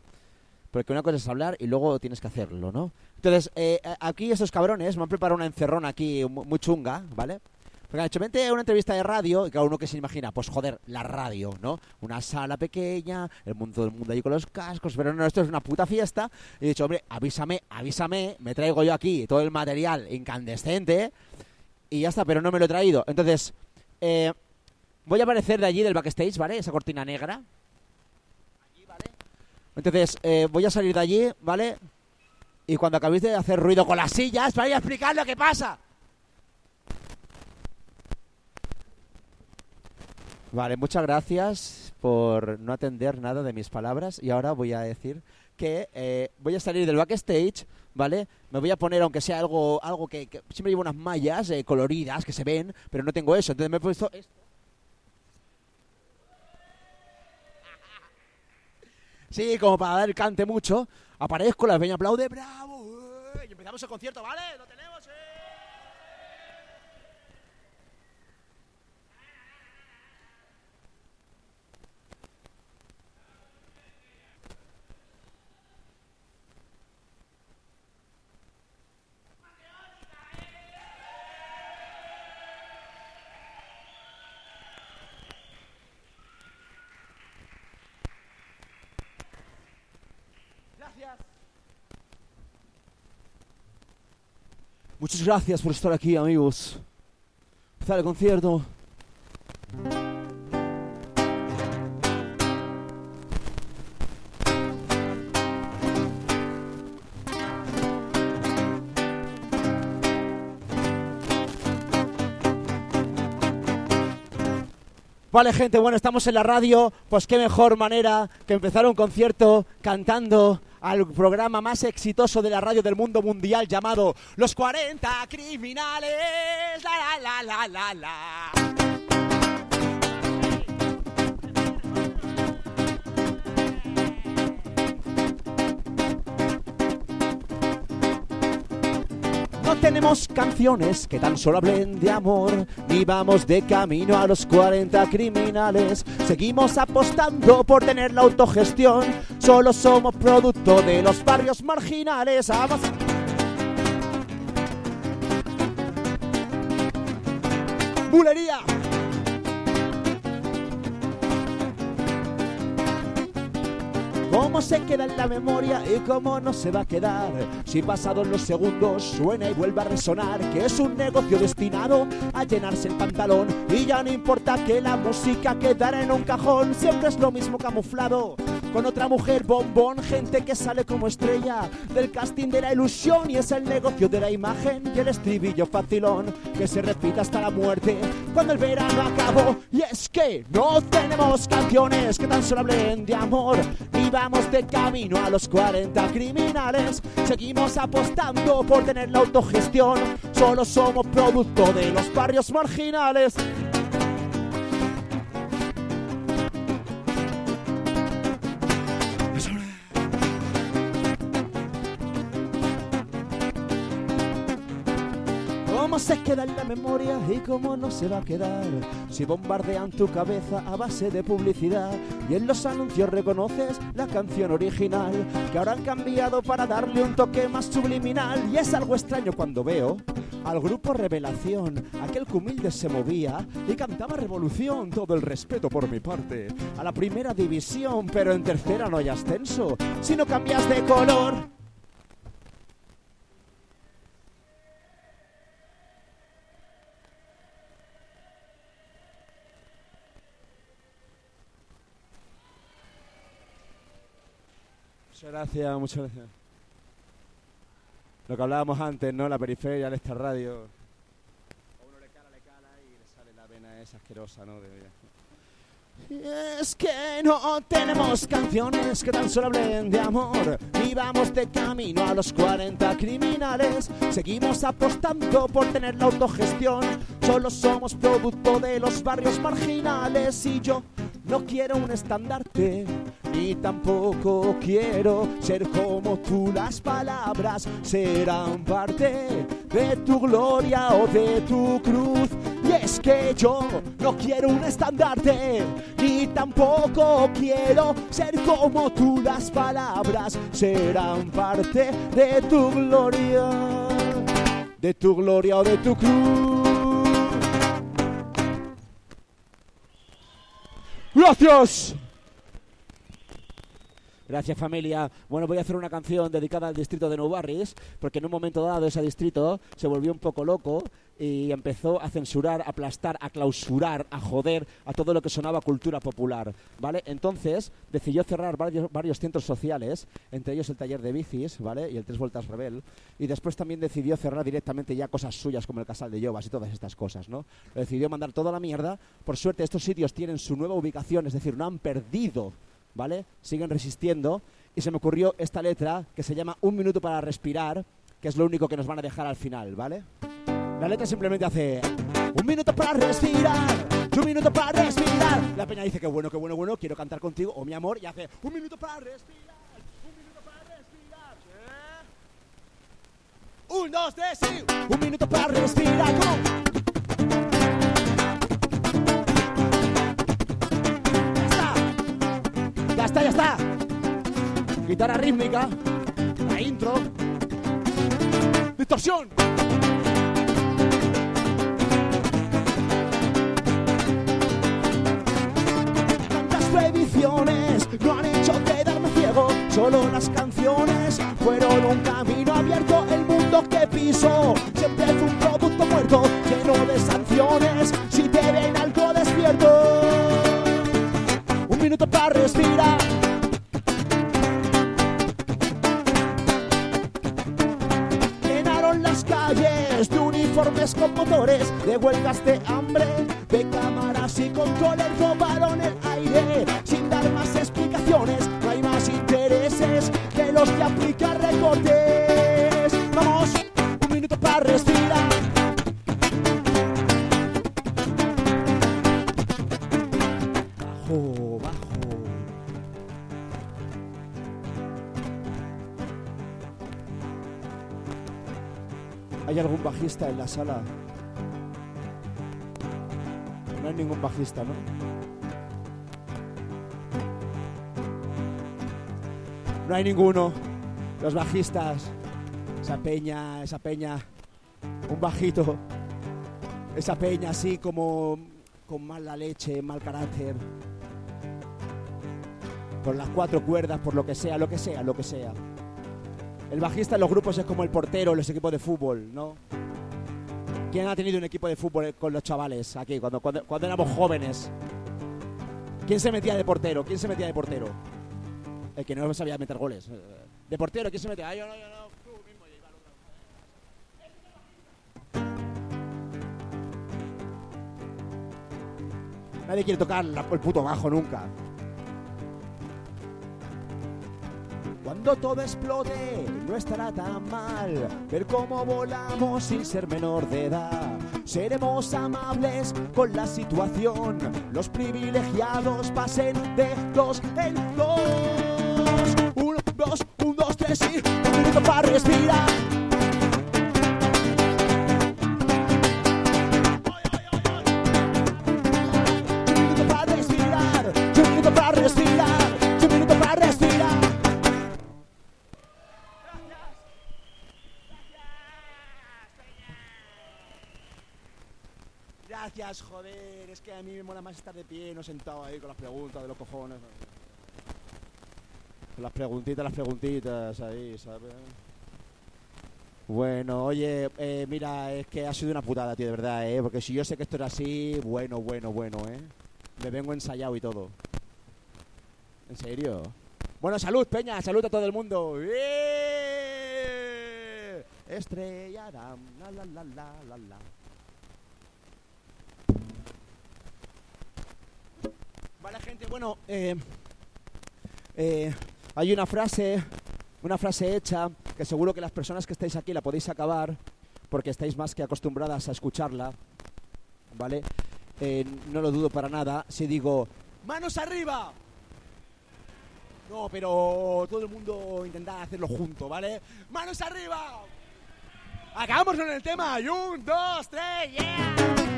Porque una cosa es hablar y luego tienes que hacerlo, ¿no? Entonces, eh, aquí estos cabrones me han preparado una encerrona aquí mu- muy chunga, ¿vale? A una entrevista de radio, y cada uno que se imagina, pues joder, la radio, ¿no? Una sala pequeña, el mundo del mundo ahí con los cascos, pero no, esto es una puta fiesta. Y he dicho, hombre, avísame, avísame, me traigo yo aquí todo el material incandescente y ya está, pero no me lo he traído. Entonces, eh, voy a aparecer de allí del backstage, ¿vale? Esa cortina negra. Allí, ¿vale? Entonces, eh, voy a salir de allí, ¿vale? Y cuando acabéis de hacer ruido con las sillas, ir a explicar lo que pasa. Vale, muchas gracias por no atender nada de mis palabras. Y ahora voy a decir que eh, voy a salir del backstage, ¿vale? Me voy a poner, aunque sea algo algo que, siempre llevo unas mallas eh, coloridas que se ven, pero no tengo eso. Entonces me he puesto esto. Sí, como para dar el cante mucho. Aparezco, la peña aplaude, bravo. eh, Y empezamos el concierto, ¿vale? Lo tenemos, eh. Gracias. Muchas gracias por estar aquí, amigos. Empezar el concierto. Vale, gente, bueno, estamos en la radio, pues qué mejor manera que empezar un concierto cantando al programa más exitoso de la radio del mundo mundial llamado Los 40 Criminales. La, la, la, la, la, la. Tenemos canciones que tan solo hablen de amor, ni vamos de camino a los 40 criminales. Seguimos apostando por tener la autogestión, solo somos producto de los barrios marginales. Vamos. ¡Bulería! ¿Cómo se queda en la memoria y cómo no se va a quedar? Si pasados los segundos suena y vuelve a resonar que es un negocio destinado a llenarse el pantalón y ya no importa que la música quedara en un cajón, siempre es lo mismo camuflado. Con otra mujer bombón, gente que sale como estrella del casting de la ilusión y es el negocio de la imagen y el estribillo facilón que se repita hasta la muerte cuando el verano acabó. Y es que no tenemos canciones que tan solo hablen de amor ni vamos de camino a los 40 criminales. Seguimos apostando por tener la autogestión, solo somos producto de los barrios marginales. Se queda en la memoria y cómo no se va a quedar? Si bombardean tu cabeza a base de publicidad y en los anuncios reconoces la canción original que ahora han cambiado para darle un toque más subliminal y es algo extraño cuando veo al grupo Revelación, aquel que humilde se movía y cantaba Revolución, todo el respeto por mi parte, a la primera división, pero en tercera no hay ascenso, si no cambias de color. Muchas gracias, muchas gracias. Lo que hablábamos antes, ¿no? La periferia de esta radio. A uno le cala, le cala y le sale la vena esa asquerosa, ¿no? De- Es que no tenemos canciones que tan solo hablen de amor. Y vamos de camino a los 40 criminales. Seguimos apostando por tener la autogestión. Solo somos producto de los barrios marginales. Y yo no quiero un estandarte. Ni tampoco quiero ser como tú. Las palabras serán parte de tu gloria o de tu cruz. Y es que yo no quiero un estandarte, ni tampoco quiero ser como tú. Las palabras serán parte de tu gloria, de tu gloria o de tu cruz. Gracias. Gracias familia. Bueno, voy a hacer una canción dedicada al distrito de Nou Barris, porque en un momento dado ese distrito se volvió un poco loco y empezó a censurar, a aplastar, a clausurar, a joder a todo lo que sonaba cultura popular, ¿vale? Entonces decidió cerrar varios, varios centros sociales, entre ellos el taller de bicis, ¿vale? Y el Tres Vueltas Rebel, y después también decidió cerrar directamente ya cosas suyas como el Casal de Llovas y todas estas cosas, ¿no? Decidió mandar toda la mierda. Por suerte estos sitios tienen su nueva ubicación, es decir, no han perdido ¿vale? Siguen resistiendo. Y se me ocurrió esta letra que se llama Un minuto para respirar, que es lo único que nos van a dejar al final, ¿vale? La letra simplemente hace Un minuto para respirar, un minuto para respirar. La peña dice que bueno, que bueno, bueno, quiero cantar contigo, o mi amor, y hace Un minuto para respirar, un minuto para respirar. ¿eh? Un, dos, tres, y un minuto para respirar. Está, ya está. Guitarra rítmica. La intro. Distorsión. Tantas prohibiciones no han hecho quedarme ciego. Solo las canciones fueron un camino abierto. El mundo que piso siempre fue un producto muerto, para respirar. Llenaron las calles de uniformes con motores, de huelgas de hambre, de cámaras y controles, robaron la sala? No hay ningún bajista, ¿no? No hay ninguno. Los bajistas. Esa peña, esa peña. Un bajito. Esa peña así como con mala leche, mal carácter. Por las cuatro cuerdas, por lo que sea, lo que sea, lo que sea. El bajista en los grupos es como el portero los equipos de fútbol, ¿no? ¿Quién ha tenido un equipo de fútbol con los chavales aquí, cuando, cuando, éramos jóvenes? ¿Quién se metía de portero? ¿Quién se metía de portero? El que no sabía meter goles. ¿De portero? ¿Quién se metía? Ah, yo no, yo no. Nadie quiere tocar el puto bajo nunca. Cuando todo explote, no estará tan mal ver cómo volamos sin ser menor de edad. Seremos amables con la situación, los privilegiados pasen de dos en dos. Uno, dos, un, dos, tres y un minuto para respirar. Gracias, joder. Es que a mí me mola más estar de pie, no sentado ahí con las preguntas de los cojones. Las preguntitas, las preguntitas ahí, ¿sabes? Bueno, oye, eh, mira, es que ha sido una putada, tío, de verdad, ¿eh? Porque si yo sé que esto era así, bueno, bueno, bueno, ¿eh? Me vengo ensayado y todo. ¿En serio? Bueno, salud, Peña, salud a todo el mundo. ¡Eh! Estrella Damm, la la la la la la. Gente, bueno, eh, eh, hay una frase, una frase hecha que seguro que las personas que estáis aquí la podéis acabar porque estáis más que acostumbradas a escucharla, ¿vale? Eh, no lo dudo para nada. Si digo, ¡manos arriba! No, pero todo el mundo intenta hacerlo junto, ¿vale? ¡Manos arriba! Acabamos con el tema. Y un, dos, tres, yeah.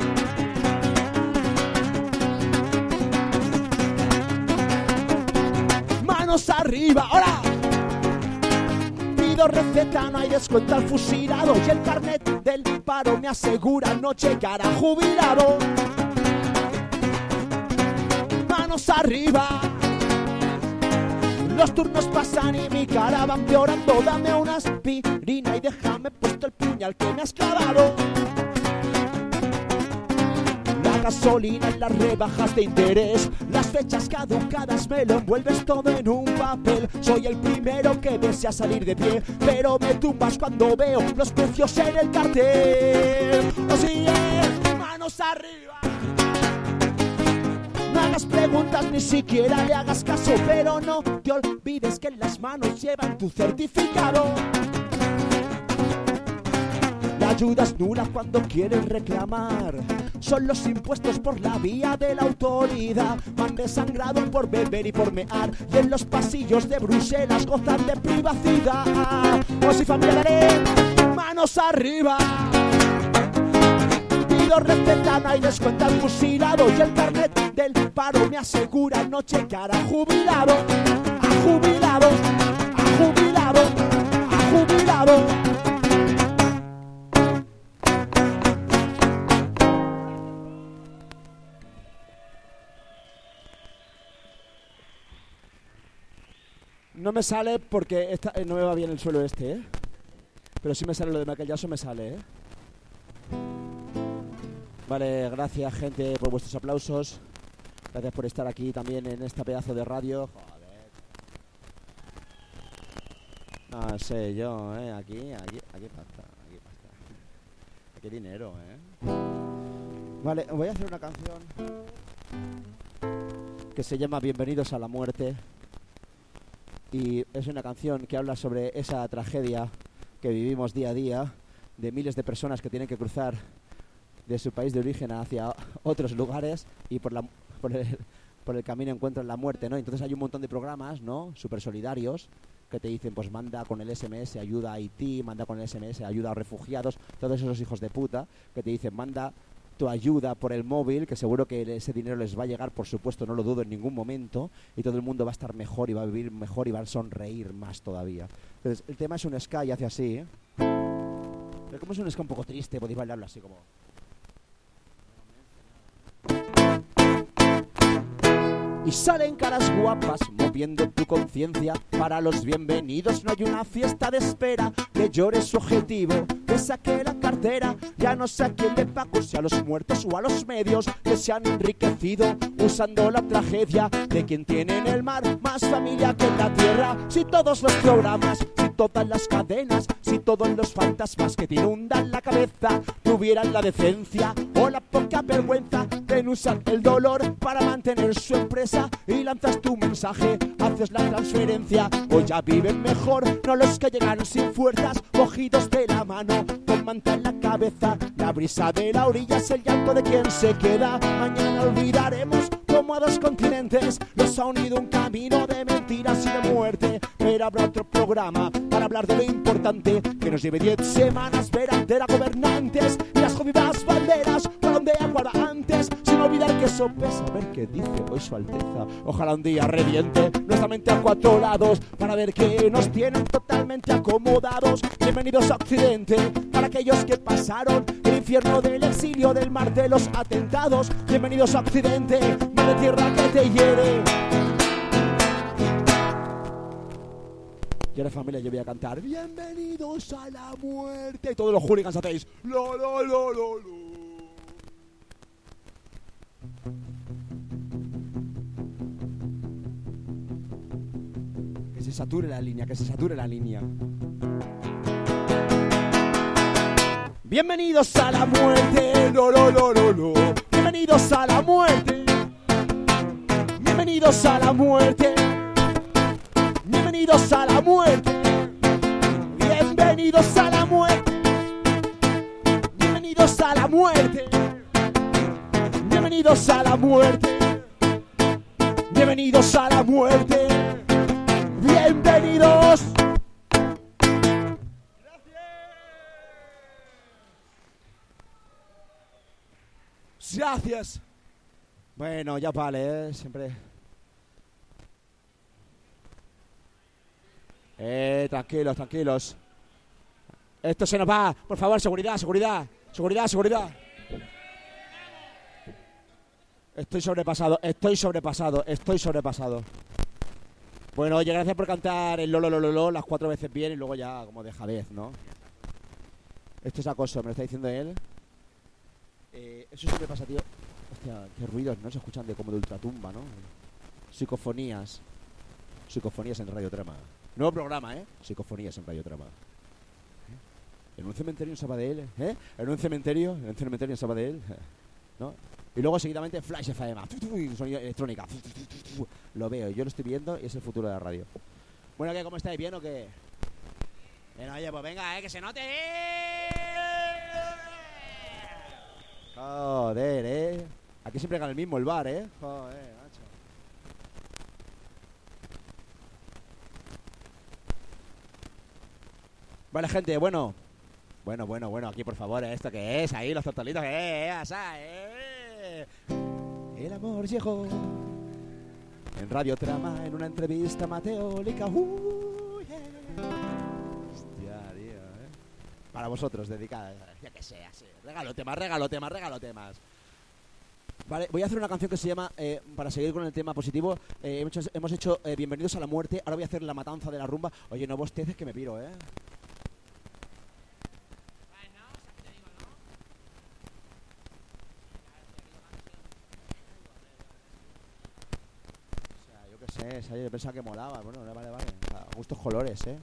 Manos arriba, ¡hola! Pido receta, no hay descuento al fusilado y el carnet del paro me asegura no llegar a jubilado. Manos arriba. Los turnos pasan y mi cara va empeorando. Dame una aspirina y déjame puesto el puñal que me has clavado. Gasolina y las rebajas de interés, las fechas caducadas me lo envuelves todo en un papel. Soy el primero que desea salir de pie, pero me tumbas cuando veo los precios en el cartel. O si es manos arriba. No hagas preguntas, ni siquiera le hagas caso, pero no te olvides que en las manos llevan tu certificado. La ayuda es nula cuando quieren reclamar. Son los impuestos por la vía de la autoridad. Van desangrado por beber y por mear. Y en los pasillos de Bruselas gozan de privacidad. O si familia daré, manos arriba. Pido hay descuento al fusilado. Y el carnet del paro me asegura no checar a jubilado. A jubilado, a jubilado, a jubilado. No me sale porque esta- eh, no me va bien el suelo este, ¿eh? Pero sí me sale lo de Jackson, me sale, ¿eh? Vale, gracias gente por vuestros aplausos. Gracias por estar aquí también en este pedazo de radio. Joder. No sé yo, ¿eh? Aquí, aquí, aquí pasta, aquí pasta. Aquí dinero, ¿eh? Vale, voy a hacer una canción que se llama Bienvenidos a la muerte. Y es una canción que habla sobre esa tragedia que vivimos día a día de miles de personas que tienen que cruzar de su país de origen hacia otros lugares y por, la, por, el, por el camino encuentran la muerte, ¿no? Entonces hay un montón de programas, ¿no? Súper solidarios que te dicen, pues manda con el SMS ayuda a Haití, manda con el SMS ayuda a refugiados, todos esos hijos de puta que te dicen, manda tu ayuda por el móvil, que seguro que ese dinero les va a llegar, por supuesto, no lo dudo en ningún momento, y todo el mundo va a estar mejor y va a vivir mejor y va a sonreír más todavía. Entonces, el tema es un ska y hace así, ¿eh? Pero como es un ska un poco triste, podéis bailarlo así como... Y salen caras guapas moviendo tu conciencia. Para los bienvenidos no hay una fiesta de espera. Que llore su objetivo, que saque la cartera. Ya no sé a quién le pago, si a los muertos o a los medios que se han enriquecido usando la tragedia de quien tiene en el mar más familia que en la tierra. Si todos los programas, si todas las cadenas, si todos los fantasmas que te inundan la cabeza tuvieran la decencia o la poca vergüenza de usar el dolor para mantener su empresa y lanzas tu mensaje, haces la transferencia. Hoy ya viven mejor, no los que llegan sin fuerzas, cogidos de la mano, con manta en la cabeza. La brisa de la orilla es el llanto de quien se queda. Mañana olvidaremos como a dos continentes nos ha unido un camino de mentiras y de muerte. Pero habrá otro programa para hablar de lo importante que nos lleve diez semanas ver la gobernantes y las jodidas banderas para donde aguarda antes sin olvidar que eso pesa. A ver qué dice hoy su alteza. Ojalá un día reviente nuestra mente a cuatro lados para ver que nos tienen totalmente acomodados. Bienvenidos a Occidente para aquellos que pasaron el infierno del exilio del mar de los atentados. Bienvenidos a Occidente, madre tierra que te hiere. Y ahora familia yo voy a cantar Bienvenidos a la muerte Y todos los hooligans hacéis lo, lo, lo, lo, lo. se sature la línea, que se sature la línea. Bienvenidos a la muerte, lo, lo, lo, lo, lo. Bienvenidos a la muerte. Bienvenidos a la muerte. Bienvenidos a la muerte. Bienvenidos a la muerte. Bienvenidos a la muerte. Bienvenidos a la muerte. Bienvenidos a la muerte. Bienvenidos. Gracias. Bueno, ya vale, ¿eh? Siempre. Eh, tranquilos, tranquilos. Esto se nos va. Por favor, seguridad, seguridad. Seguridad, seguridad. Estoy sobrepasado, estoy sobrepasado, estoy sobrepasado. Bueno, oye, gracias por cantar el Lolo Lolo Lolo las cuatro veces bien y luego ya como de vez, ¿no? Esto es acoso, me lo está diciendo él. Eh, eso siempre pasa, tío. Qué ruidos, ¿no? Se escuchan de como de ultratumba, ¿no? Psicofonías. Psicofonías en Radiotrama. Nuevo programa, ¿eh? Psicofonías en Radiotrama. ¿Eh? En un cementerio en Sabadell, ¿eh? En un cementerio, en un cementerio en Sabadell, ¿no? Y luego seguidamente Flash FM, sonido electrónica. Lo veo, yo lo estoy viendo y es el futuro de la radio. Bueno, ¿qué? ¿Cómo estáis? ¿Bien o qué? Bueno, oye, pues venga, ¿eh? Que se note. Joder, ¿eh? Aquí siempre gana el mismo el bar, ¿eh? Joder, macho. Vale, gente, bueno. Bueno, bueno, bueno, aquí por favor, ¿esto qué es? Ahí los tortolitos, ¿eh? ¿Eh? Asá, ¿eh? El amor llegó en Radio Trama en una entrevista mateólica. Uh, yeah. Hostia, tío, ¿eh? Para vosotros, dedicada, ya que sea, sí. Regalo temas, regalo temas, regalo temas. Vale, voy a hacer una canción que se llama, eh, para seguir con el tema positivo, eh, hemos hecho, hemos hecho eh, Bienvenidos a la muerte, ahora voy a hacer La matanza de la rumba. Oye, no bosteces que me piro, ¿eh? O sea, yo qué sé, esa- yo pensaba que molaba. Bueno, vale, vale. O sea, gustos colores, ¿eh?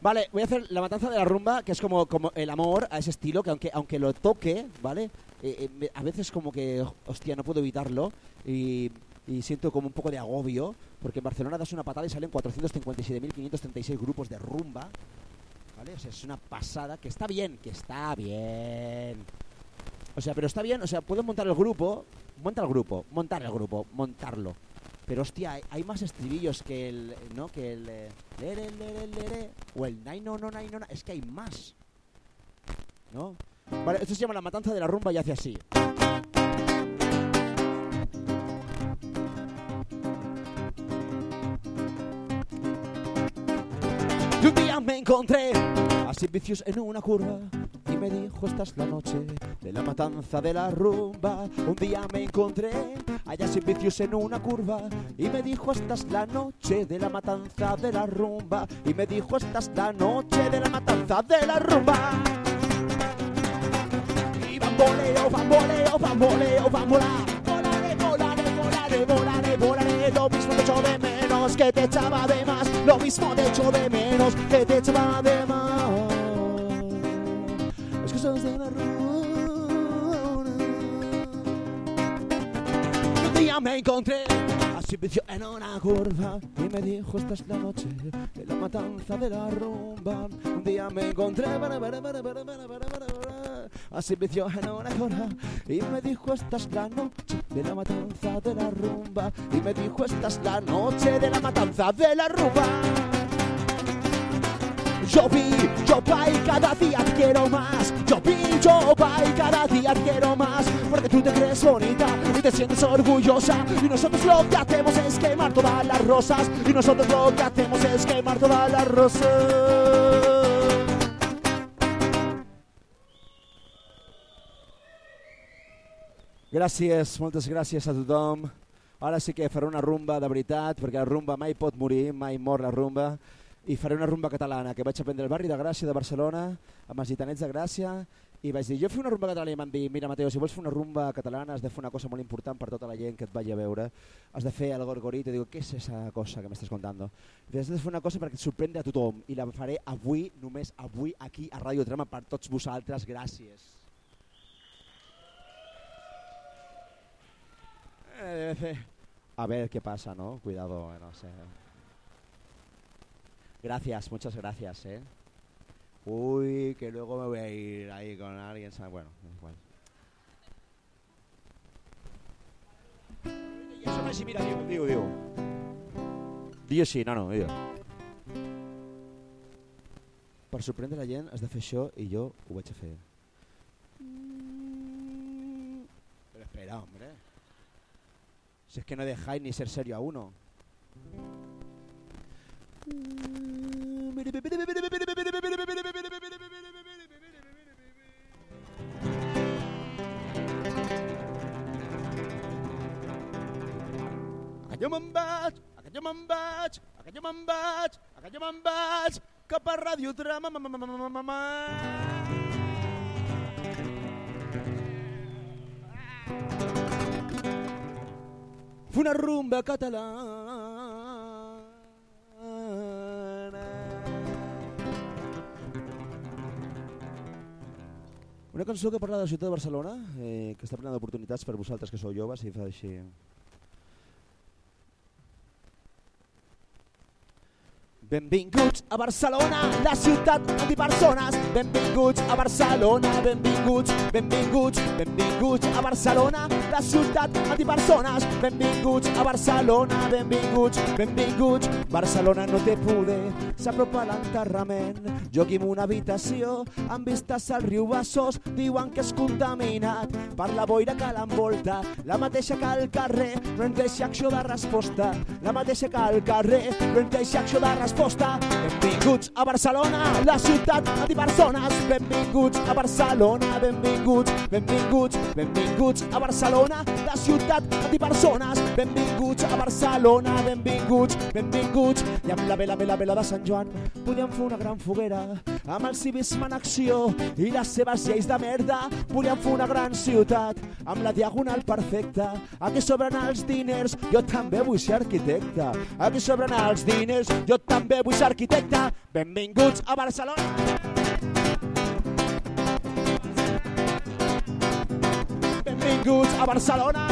Vale, voy a hacer la matanza de la rumba, que es como, como el amor a ese estilo, que aunque, aunque lo toque, ¿vale? Eh, eh, a veces como que, hostia, no puedo evitarlo y, siento como un poco de agobio, porque en Barcelona das una patada y salen 437.536 grupos de rumba, ¿vale? O sea, es una pasada, que está bien, que está bien. O sea, pero está bien, o sea, puedo montar el grupo, monta el grupo, montar el grupo, montarlo. Pero hostia, hay, más estribillos que el, ¿no? Que el eh, lere, lere, o el nai no no nai no, na. es que hay más. ¿No? Vale, esto se llama La matanza de la rumba y hace así. Y un día me encontré a Sid Vicious en una curva y me dijo esta es la noche de la matanza de la rumba. Un día me encontré allá Sid Vicious en una curva y me dijo esta es la noche de la matanza de la rumba. Y me dijo esta es la noche de la matanza de la rumba. Y bamboleo, bamboleo, bamboleo, bamboleo. Volaré, volaré, volaré, volaré, volaré. Lo mismo te echo de menos que te echaba de más. Lo mismo te echo de menos que te echaba de más. Es que sos de la rumba. Y un día me encontré vicio en una curva y me dijo esta es la noche de la matanza de la rumba. Un día me encontré bara, bara, bara, bara, bara, bara, así vicio en una curva y me dijo esta es la noche de la matanza de la rumba y me dijo esta es la noche de la matanza de la rumba. Yo vi, yo pa' y cada día quiero más. Yo vi, yo pa' y cada día quiero más. Porque tú te crees bonita y te sientes orgullosa. Y nosotros lo que hacemos es quemar todas las rosas. Y nosotros lo que hacemos es quemar todas las rosas. Gràcies, moltes gràcies a tothom. Ara sí que faré una rumba de veritat, perquè la rumba mai pot morir, mai mor la rumba, i faré una rumba catalana, que vaig aprendre al barri de Gràcia de Barcelona, amb els gitanets de Gràcia, I vaig dir, jo fer una rumba catalana i em van dir, mira Mateo, si vols fer una rumba catalana has de fer una cosa molt important per tota la gent que et vagi a veure. Has de fer el gorgorito. Dic, què és esa cosa que m'estàs contant? Has de fer una cosa perquè et sorprendre a tothom i la faré avui, només avui, aquí a Radio Trama per tots vosaltres. Gràcies. A ver qué pasa, ¿no? Cuidado, no sé. Gracias, muchas gracias, ¿eh? Uy, que luego me voy a ir ahí con alguien. Bueno, igual. I això m'hagi mira, diu, diu. Diu sí, no, no, diu. Per sorprendre la gent has de fer això i jo ho. Pero espera, hombre. Si es que no dejáis ni ser serio a uno. Que jo me'n una rumba catalana. Una cançó que parla de la ciutat de Barcelona, eh, que està plena d'oportunitats per vosaltres que sou joves i fa així... Benvinguts a Barcelona, la ciutat antipersones. Benvinguts a Barcelona, benvinguts, benvinguts, benvinguts a Barcelona, la ciutat antipersones. Benvinguts a Barcelona, benvinguts, benvinguts. Barcelona no té poder, s'apropa l'enterrament. Jo aquí una habitació, amb vistes al riu Besòs, diuen que és contaminat per la boira que l'envolta. La mateixa que al carrer, no ens deixa acció de resposta. La mateixa que al carrer, no ens deixa acció de resposta. Benvinguts a Barcelona, la ciutat antipersones. Benvinguts a Barcelona, benvinguts, benvinguts, benvinguts a Barcelona, la ciutat antipersones. Benvinguts a Barcelona, benvinguts, benvinguts. I amb la vela, vela, vela de Sant Joan podíem fer una gran foguera amb el civisme en acció i les seves lleis de merda. Volíem fer una gran ciutat amb la diagonal perfecta. Aquí sobren els diners, jo també vull ser arquitecte. Aquí sobren els diners, jo també vull ser arquitecte. Benvinguts a Barcelona. Benvinguts a Barcelona.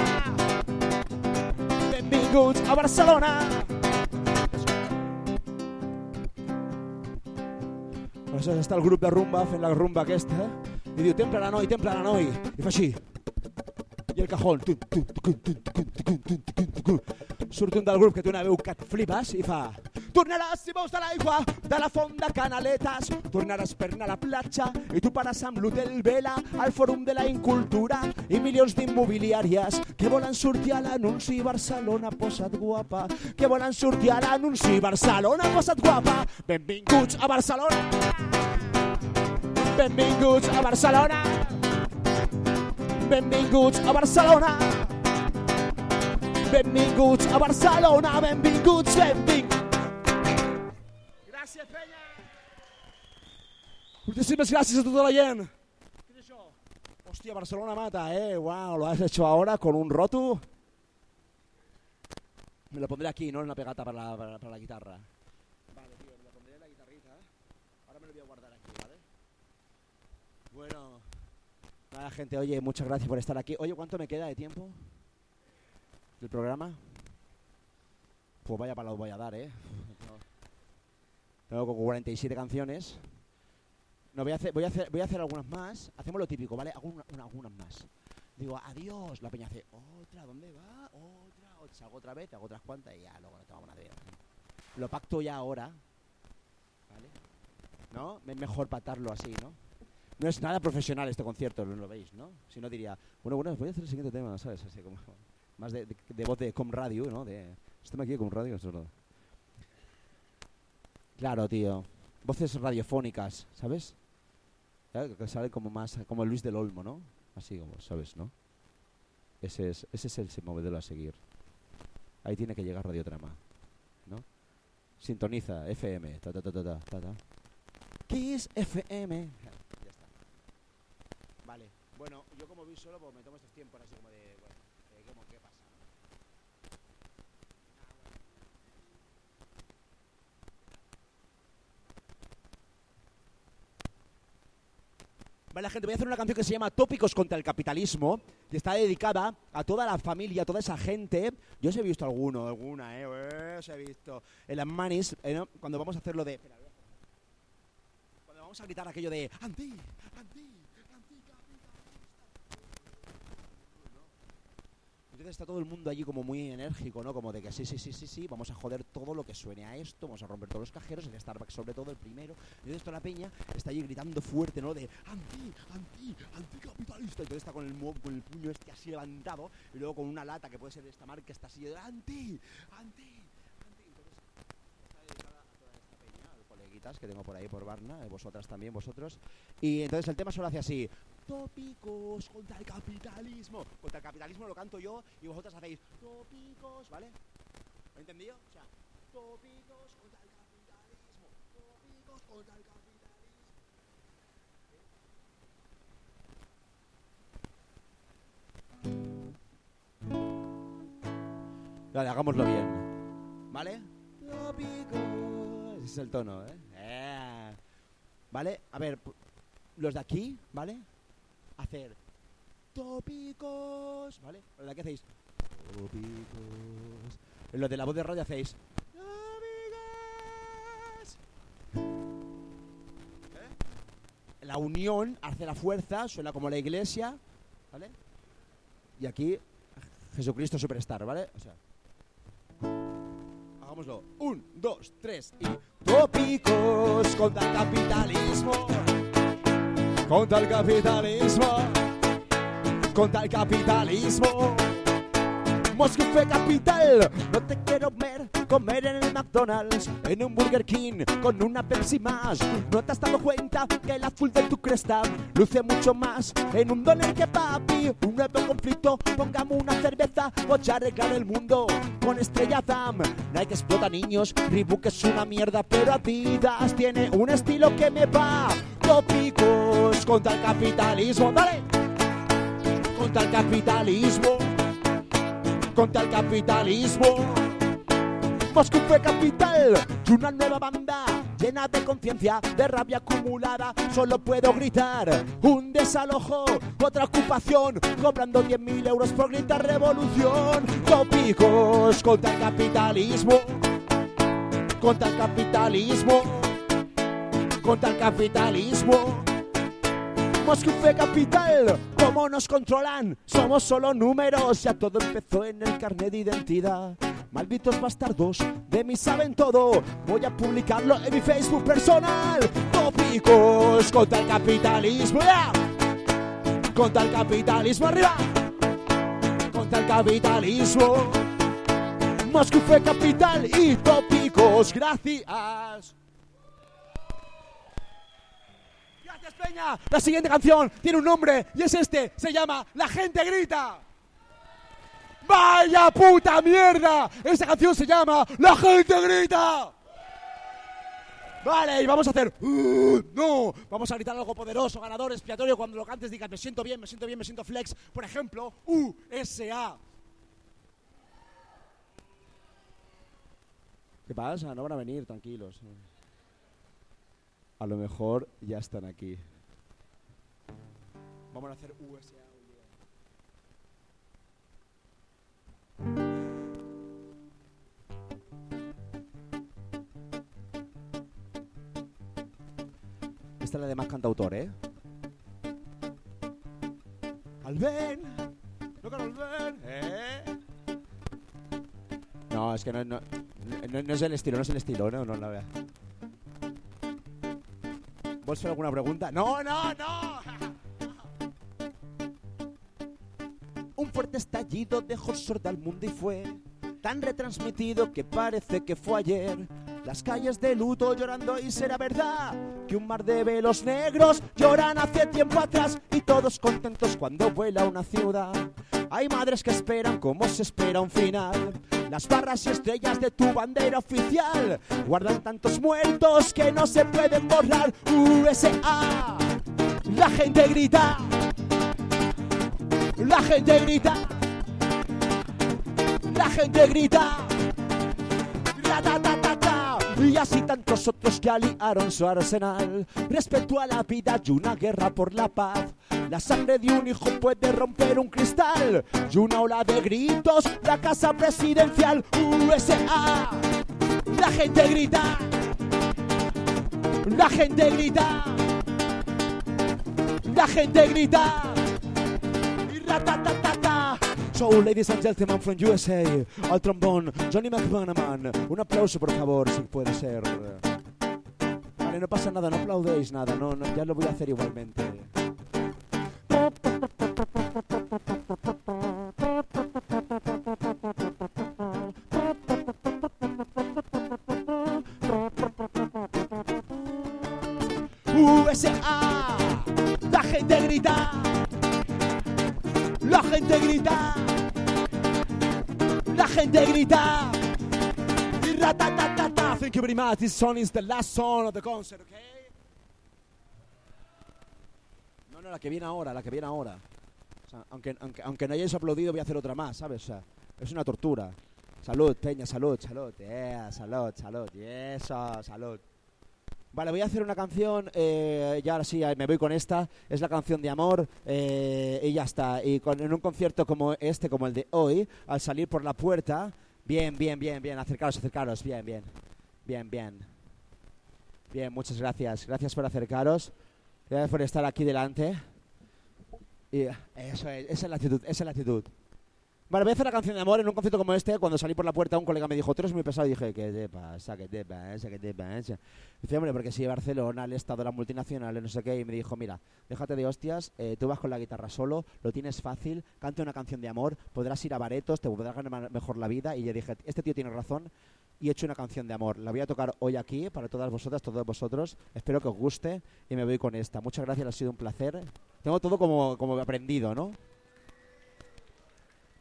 Benvinguts a Barcelona. Aleshores està el grup de rumba fent la rumba aquesta i diu, templa-la noi, templa-la noi. I fa així. I el cajón. Surt un del grup que té una veu que et flipes i fa Tornaràs si veus de l'aigua de la font de Canaletes. Tornaràs per anar a la platja i tu pares amb l'hotel Vela al fòrum de la incultura i milions d'immobiliàries que volen sortir a l'anunci Barcelona posa't guapa. Que volen sortir a l'anunci Barcelona posa't guapa. Benvinguts a Barcelona. Benvinguts a Barcelona. Benvinguts a Barcelona. Benvinguts a Barcelona. Benvinguts, benvinguts Gràcies, penya! Muchísimas gracias a tota la gent. ¿Qué es eso? Hostia, Barcelona mata, eh. Wow, lo has hecho ahora con un roto. Me lo pondré aquí, ¿no? En la pegata para la, para, para la guitarra. Vale, tío, me lo pondré en la guitarrita. Ahora me lo voy a guardar aquí, ¿vale? Bueno, nada, gente, oye, muchas gracias por estar aquí. Oye, ¿cuánto me queda de tiempo del programa? Pues vaya para lo voy a dar, ¿eh? Como 47 canciones. No, voy a hacer, voy a hacer, voy a hacer algunas más. Hacemos lo típico, ¿vale? Una- algunas más. Digo, adiós. La peña hace, otra, ¿dónde va? Otra, otra. Salgo otra vez, hago otras cuantas y ya, luego no tengo una idea. Lo pacto ya ahora. ¿Vale? ¿No? Es mejor pactarlo así, ¿no? No es nada profesional este concierto, no lo veis, ¿no? Si no diría, bueno, bueno, voy a hacer el siguiente tema, ¿sabes? Así como, más de, de, de voz de Com Radio, ¿no? De, este tema aquí de Com Radio, es verdad. Claro, tío. Voces radiofónicas, ¿sabes? Que sale como más, como Luis del Olmo, ¿no? Así como, ¿sabes, no? Ese es, ese es el modelo a seguir. Ahí tiene que llegar Radiotrama, ¿no? Sintoniza, FM, ta ta ta ta ta, ta, ta. Kiss FM. Ya está. Bueno, yo como vi solo, pues me tomo estos tiempos así como de, bueno, eh, como, ¿qué pasa? no? Vale, gente, voy a hacer una canción que se llama Tópicos contra el capitalismo, que está dedicada a toda la familia, a toda esa gente. Yo os he visto alguno, alguna, eh, eh, os he visto. En las manis, eh, cuando vamos a hacer lo de... Cuando vamos a gritar aquello de anti, anti, anticapitalista. Está todo el mundo allí como muy enérgico, ¿no? Como de que sí, sí, sí, sí, sí, vamos a joder todo lo que suene a esto, vamos a romper todos los cajeros, el Starbucks sobre todo, el primero. Y entonces toda la peña está allí gritando fuerte, ¿no? De anti, anti, anticapitalista. Y entonces está con el, con el puño este así levantado y luego con una lata que puede ser de esta marca está así de anti, anti. Entonces está dedicada a toda esta peña, a los coleguitas que tengo por ahí por Barna, eh, vosotras también, vosotros. Y entonces el tema solo hace así. Tópicos contra el capitalismo. Contra el capitalismo lo canto yo y vosotras hacéis tópicos, ¿vale? ¿Lo entendido? O sea, tópicos contra el capitalismo. Tópicos contra el capitalismo. Vale, hagámoslo bien. ¿Vale? Tópicos. Ese es el tono, ¿eh? Eh. ¿Vale? A ver, los de aquí, ¿vale? Hacer tópicos, ¿vale? De aquí hacéis tópicos. En los de la voz de radio hacéis tópicos. ¿Eh? La unión hace la fuerza, suena como la iglesia, ¿vale? Y aquí Jesucristo Superstar, ¿vale? O sea, hagámoslo. Un, dos, tres y tópicos contra el capitalismo. Contra el capitalismo. Contra el capitalismo. Moscú fue capital. No te quiero ver comer en el McDonald's, en un Burger King, con una Pepsi más. ¿No te has dado cuenta que el azul de tu cresta luce mucho más en un doner que papi? Un nuevo conflicto, pongamos una cerveza, voy a arreglar el mundo con Estrella Damm. Nike explota niños, Reebok es una mierda, pero Adidas tiene un estilo que me va. Tópicos contra el capitalismo, dale. Contra el capitalismo contra el capitalismo. Moscú fue capital y una nueva banda llena de conciencia, de rabia acumulada. Solo puedo gritar un desalojo, otra ocupación, cobrando 10.000 euros por gritar revolución. Tópicos contra el capitalismo, contra el capitalismo, contra el capitalismo. Moscú fue capital, ¿cómo nos controlan? Somos solo números, ya todo empezó en el carnet de identidad. Malditos bastardos, de mí saben todo. Voy a publicarlo en mi Facebook personal. Tópicos contra el capitalismo, ¡ya! Contra el capitalismo, arriba. Contra el capitalismo. Moscú fue capital y tópicos, gracias. Gracias, La siguiente canción tiene un nombre y es este. Se llama La gente grita. ¡Vaya puta mierda! Esta canción se llama La gente grita. Vale, y vamos a hacer. "Uh, no, vamos a gritar algo poderoso, ganador, expiatorio. Cuando lo cantes, digas: Me siento bien, me siento bien, me siento flex. Por ejemplo, USA. ¿Qué pasa? No van a venir, tranquilos. A lo mejor ya están aquí. Vamos a hacer USA. Esta es la de más cantautor, ¿eh? Alben, no con Alben, ¿eh? No, es que no, no, no, no es el estilo, no es el estilo, no, no, la verdad. ¿Vols fer alguna pregunta? No, no, no. Fuerte estallido dejó sorda al mundo y fue tan retransmitido que parece que fue ayer. Las calles de luto llorando y será verdad que un mar de velos negros lloran hace tiempo atrás y todos contentos cuando vuela una ciudad. Hay madres que esperan como se espera un final. Las barras y estrellas de tu bandera oficial guardan tantos muertos que no se pueden borrar. USA, la gente grita. La gente grita. La gente grita. Ratatatata. Y así tantos otros que aliaron su arsenal. Respeto a la vida y una guerra por la paz. La sangre de un hijo puede romper un cristal. Y una ola de gritos, la casa presidencial USA. La gente grita. La gente grita. La gente grita. So, ladies and gentlemen from USA, al trombón, Johnny McManaman. Un aplauso, por favor, si puede ser. Vale, no pasa nada, no aplaudéis nada, no, no, ya lo voy a hacer igualmente. USA, la gente grita, gente grita, la gente grita. Y ratatatata. Thank you very much. This song is the last song of the concert, okay? No, no, la que viene ahora, la que viene ahora. Aunque, aunque, aunque no hayáis aplaudido, voy a hacer otra más, ¿sabes? O sea, es una tortura. Salud, Peña, salud, salud. Yeah, salud, salud. Eso, salud. Vale, voy a hacer una canción, eh, ya ahora sí, me voy con esta, es la canción de amor eh, y ya está. Y con, en un concierto como este, como el de hoy, al salir por la puerta, bien, bien, bien, bien, acercaros, acercaros, bien, bien, bien, bien. Bien, muchas gracias, gracias por acercaros, gracias por estar aquí delante. Y eso es, esa es la actitud, esa es la actitud. Vale, voy a hacer la canción de amor en un concierto como este. Cuando salí por la puerta, un colega me dijo, tú eres muy pesado. Y dije, ¿qué te pasa? ¿Qué te pasa? ¿Qué te pasa? Dice, hombre, porque si Barcelona, el Estado, la multinacional, no sé qué. Y me dijo, mira, déjate de hostias, eh, tú vas con la guitarra solo, lo tienes fácil, cante una canción de amor, podrás ir a baretos, te podrás ganar mejor la vida. Y yo dije, este tío tiene razón. Y he hecho una canción de amor. La voy a tocar hoy aquí para todas vosotras, todos vosotros. Espero que os guste y me voy con esta. Muchas gracias, ha sido un placer. Tengo todo como, como aprendido, ¿no?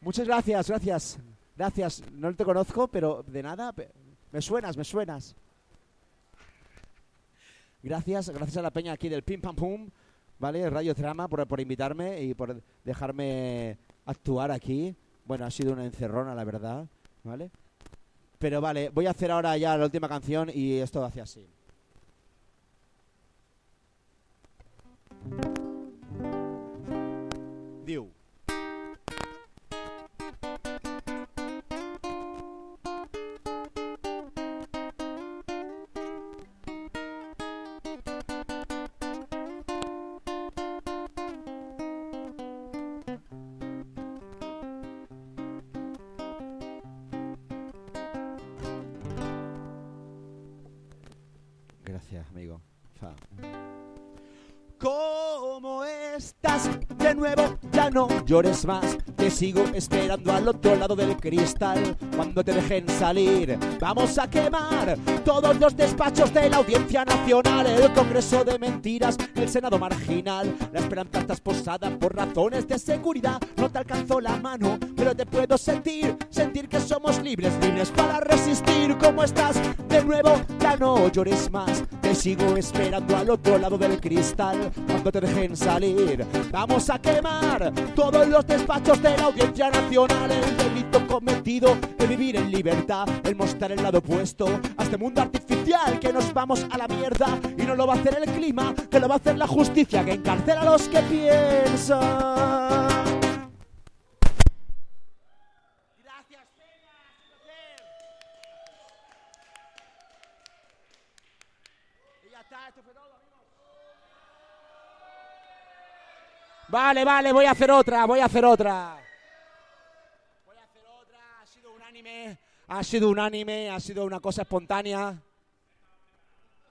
Muchas gracias, gracias. Gracias. No te conozco, pero de nada. Me suenas, me suenas. Gracias, gracias a la peña aquí del Pim Pam Pum, ¿vale? Radio Trama por, por invitarme y por dejarme actuar aquí. Bueno, ha sido una encerrona, la verdad, ¿vale? Pero vale, voy a hacer ahora ya la última canción y esto hace así. Diu. Llores más. Te sigo esperando al otro lado del cristal. Cuando te dejen salir, vamos a quemar todos los despachos de la Audiencia Nacional, el Congreso de Mentiras, el Senado Marginal. La esperanza está posada por razones de seguridad. No te alcanzo la mano, pero te puedo sentir, sentir que somos libres, libres para resistir. ¿Cómo estás? De nuevo, ya no llores más. Sigo esperando al otro lado del cristal. Cuando te dejen salir, vamos a quemar todos los despachos de la Audiencia Nacional. El delito cometido de vivir en libertad, el mostrar el lado opuesto a este mundo artificial que nos vamos a la mierda. Y no lo va a hacer el clima, que lo va a hacer la justicia, que encarcela a los que piensan. Gracias, Y ya está, esto fue todo, amigos. Vale, vale, voy a hacer otra, voy a hacer otra. Voy a hacer otra, ha sido unánime, ha sido unánime, ha sido una cosa espontánea.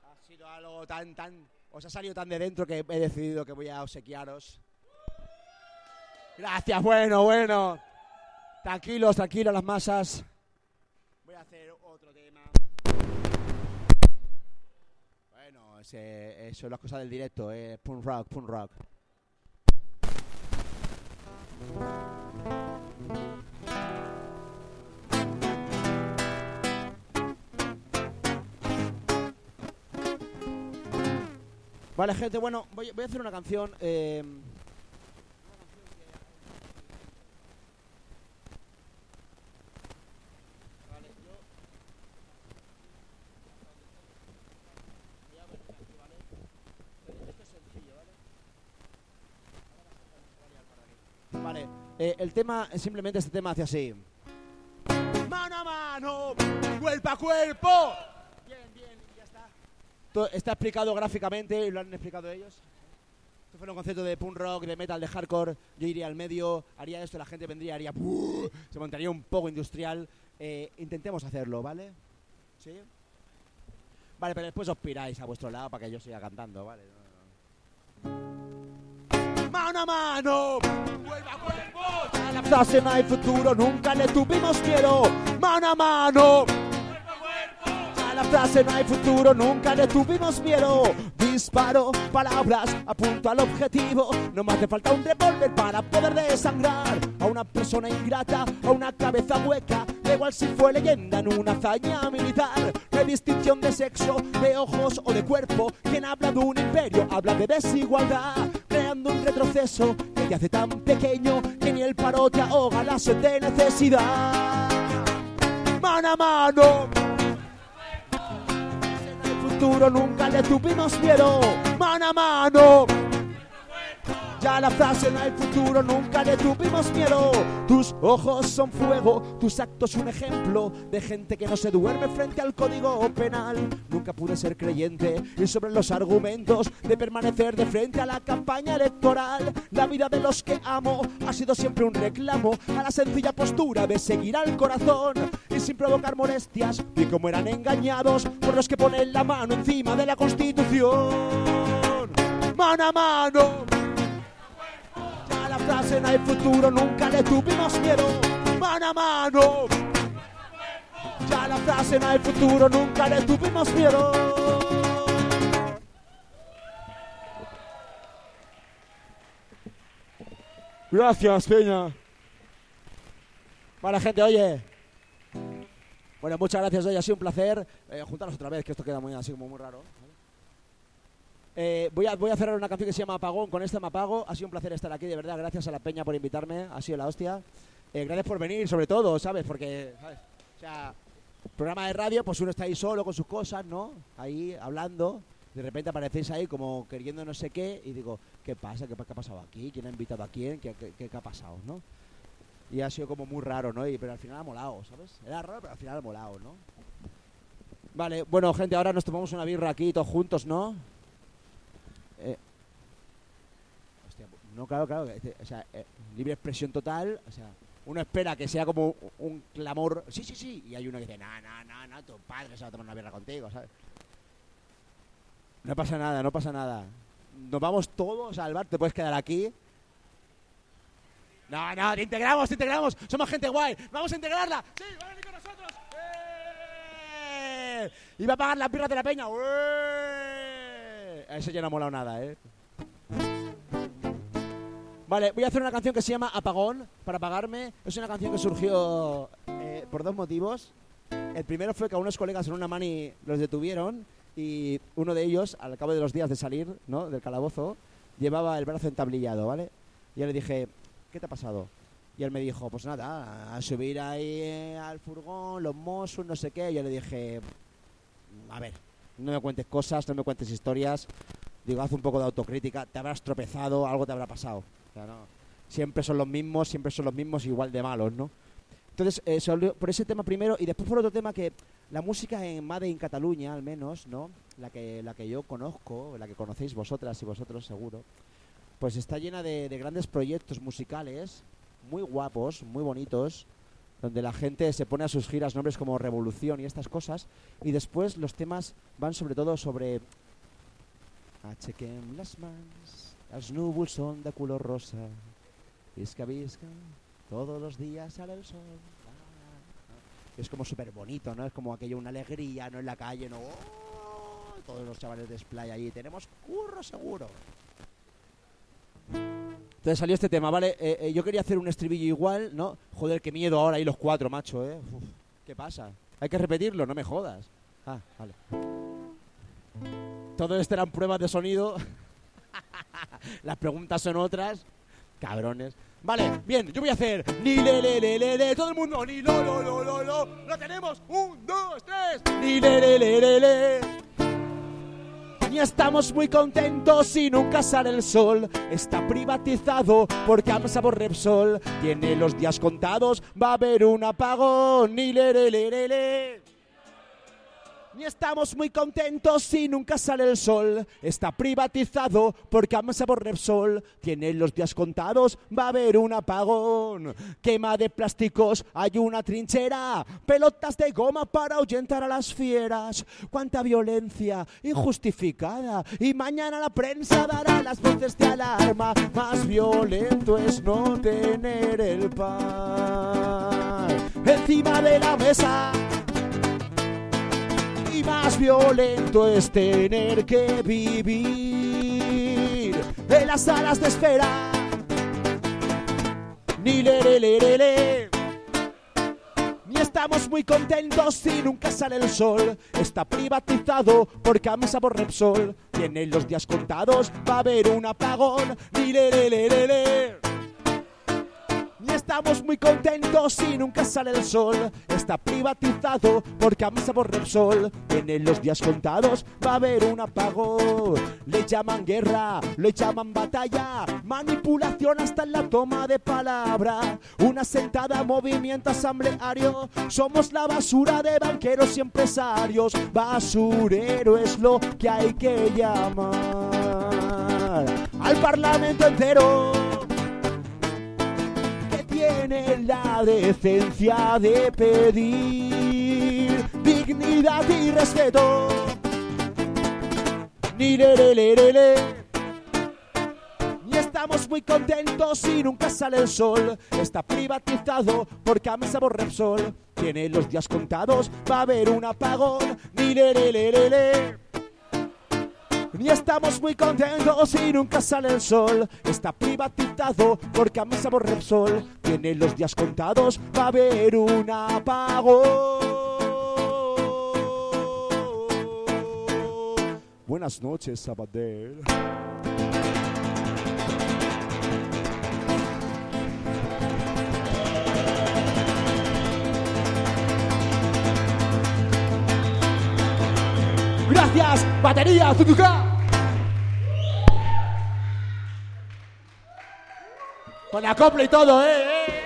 Ha sido algo tan, tan, os ha salido tan de dentro que he decidido que voy a obsequiaros. Gracias, bueno, bueno. Tranquilos, tranquilos las masas. Voy a hacer otro tema. Bueno, eso es las cosas del directo, eh. Punk rock, punk rock. Vale, gente, bueno, voy, voy a hacer una canción. eh, una canción Eh, el tema, simplemente este tema hace así. Mano a mano, cuerpo a cuerpo. Bien, bien, ya está. Está explicado gráficamente y lo han explicado ellos. Esto fue un concepto de punk rock, de metal, de hardcore. Yo iría al medio, haría esto, la gente vendría, haría... Se montaría un poco industrial. Eh, intentemos hacerlo, ¿vale? ¿Sí? Vale, pero después os piráis a vuestro lado para que yo siga cantando, ¿vale? No, no. Mano a mano, cuerpo a cuerpo. A la frase no hay futuro, nunca le tuvimos miedo. Mano a mano. A la frase no hay futuro, nunca le tuvimos miedo. Disparo palabras, apunto al objetivo. No me hace falta un revólver para poder desangrar a una persona ingrata, a una cabeza hueca. Da igual si fue leyenda en una hazaña militar. No hay distinción de sexo, de ojos o de cuerpo. Quien habla de un imperio habla de desigualdad, un retroceso que te hace tan pequeño que ni el paro te ahoga la sed de necesidad. Mano a mano el futuro nunca le tuvimos miedo, mano a mano. Ya la frase no hay futuro, nunca le tuvimos miedo. Tus ojos son fuego, tus actos un ejemplo de gente que no se duerme frente al código penal. Nunca pude ser creyente y sobre los argumentos de permanecer de frente a la campaña electoral. La vida de los que amo ha sido siempre un reclamo a la sencilla postura de seguir al corazón y sin provocar molestias. Vi cómo eran engañados por los que ponen la mano encima de la Constitución. Mano a mano. Frase no hay futuro, nunca le tuvimos miedo. Mano a mano. Ya la frase no hay futuro, nunca le tuvimos miedo. Gracias, Peña. Vale, gente, oye. Bueno, muchas gracias, oye, ha sido un placer. Eh, juntarnos otra vez, que esto queda muy así como muy raro. Eh, voy, a, voy a cerrar una canción que se llama Apagón. Con esta me apago. Ha sido un placer estar aquí, de verdad. Gracias a la Peña por invitarme. Ha sido la hostia. Eh, gracias por venir, sobre todo, ¿sabes? Porque, ¿sabes? O sea, programa de radio, pues uno está ahí solo con sus cosas, ¿no? Ahí hablando. De repente aparecéis ahí como queriendo no sé qué. Y digo, ¿qué pasa? ¿Qué, qué ha pasado aquí? ¿Quién ha invitado a quién? ¿Qué, qué- qué- qué ha pasado, no? Y ha sido como muy raro, ¿no? Y, pero al final ha molado, ¿sabes? Era raro, pero al final ha molado, ¿no? Vale, bueno, gente, ahora nos tomamos una birra aquí todos juntos, ¿no? Eh, no, claro, claro. este- o sea, eh, libre expresión total. O sea, uno espera que sea como un clamor. Sí, sí, sí. Y hay uno que dice, no, no, no, no, tu padre se va a tomar una birra contigo. No pasa nada, no pasa nada. Nos vamos todos al bar, te puedes quedar aquí. No, no, te integramos, te integramos. Somos gente guay. Vamos a integrarla. Sí, va a venir con nosotros. ¡Eh! Y va a pagar las birras de la peña. ¡Eh! Eso ya no ha molado nada, ¿eh? Vale, voy a hacer una canción que se llama Apagón para pagarme. Es una canción que surgió eh, por dos motivos. El primero fue que a unos colegas en una mani los detuvieron y uno de ellos, al cabo de los días de salir ¿no? del calabozo, llevaba el brazo entablillado, ¿vale? Y yo le dije, ¿qué te ha pasado? Y él me dijo, pues nada, a subir ahí eh, al furgón, los Mossos, no sé qué. Y yo le dije, a ver, no me cuentes cosas, no me cuentes historias. Digo, haz un poco de autocrítica, te habrás tropezado, algo te habrá pasado. Siempre son los mismos, siempre son los mismos, igual de malos, ¿no? Entonces, eh, por ese tema primero, y después por otro tema que la música en Made in Cataluña, al menos, ¿no? La que, la que yo conozco, la que conocéis vosotras y vosotros seguro, pues está llena de grandes proyectos musicales, muy guapos, muy bonitos, donde la gente se pone a sus giras nombres como Revolución y estas cosas, y después los temas van sobre todo sobre Aixequem les mans, els núvols són de color rosa, visca, visca, todos los días sale el sol. Es como súper bonito, ¿no? Es como aquello, una alegría, ¿no? En la calle, ¿no? ¡Oh! Todos los chavales de Splay allí, tenemos curro seguro. Entonces salió este tema, ¿vale? Eh, eh, yo quería hacer un estribillo igual, ¿no? Joder, qué miedo ahora ahí los cuatro, macho, ¿eh? ¿Qué pasa? Hay que repetirlo, no me jodas. Ah, vale. Todo esto eran pruebas de sonido. Las preguntas son otras. Cabrones. Vale, bien, yo voy a hacer ni le le le le le todo el mundo ni lo lo lo lo lo lo tenemos un dos tres ni le le le le le Ni estamos muy contentos y nunca sale el sol. Está privatizado porque Amsa por Repsol. Tiene los días contados, va a haber un apagón. Le, le, le. Ni estamos muy contentos si nunca sale el sol. Está privatizado porque por Repsol. Tiene los días contados, va a haber un apagón. Quema de plásticos, hay una trinchera. Pelotas de goma para ahuyentar a las fieras. Cuánta violencia injustificada. Y mañana la prensa dará las voces de alarma. Más violento es no tener el pan encima de la mesa más violento es tener que vivir en las salas de espera. Ni le. Ni estamos muy contentos si nunca sale el sol. Está privatizado por Camisa por Repsol. Tiene los días contados, va a haber un apagón. Ni Ni estamos muy contentos si nunca sale el sol. Está privatizado por camisa por Repsol. Tiene los días contados, va a haber un apagón. Le llaman guerra, le llaman batalla. Manipulación hasta en la toma de palabra. Una sentada movimiento asambleario. Somos la basura de banqueros y empresarios. Basurero es lo que hay que llamar. Al parlamento entero tiene la decencia de pedir dignidad y respeto. Ni le, le, le. Ni estamos muy contentos y nunca sale el sol. Está privatizado por Camisa por Repsol. Tiene los días contados, va a haber un apagón. Ni le, le, le. Ni estamos muy contentos y nunca sale el sol. Está privatizado por camisa por Repsol. Tiene los días contados, va a haber un apagón. Buenas noches, Sabadell. Gracias, batería, Zuzuka. Con acople y todo, eh, eh.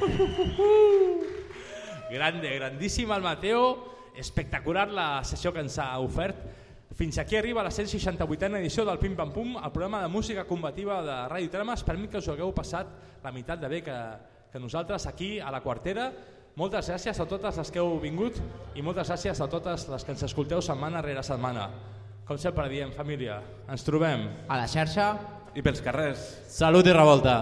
Grande, grandíssim el Mateo, espectacular la sessió que ens ha ofert. Fins aquí arriba la 168a edició del Pim Pam Pum, el programa de música combativa de Ràdio Trama. Esperem que us hagueu passat la meitat de bé que, que nosaltres aquí a la quartera. Moltes gràcies a totes les que heu vingut i moltes gràcies a totes les que ens escolteu setmana rere setmana. Com sempre diem, família, ens trobem. A la xarxa I pels carrers. Salut i revolta.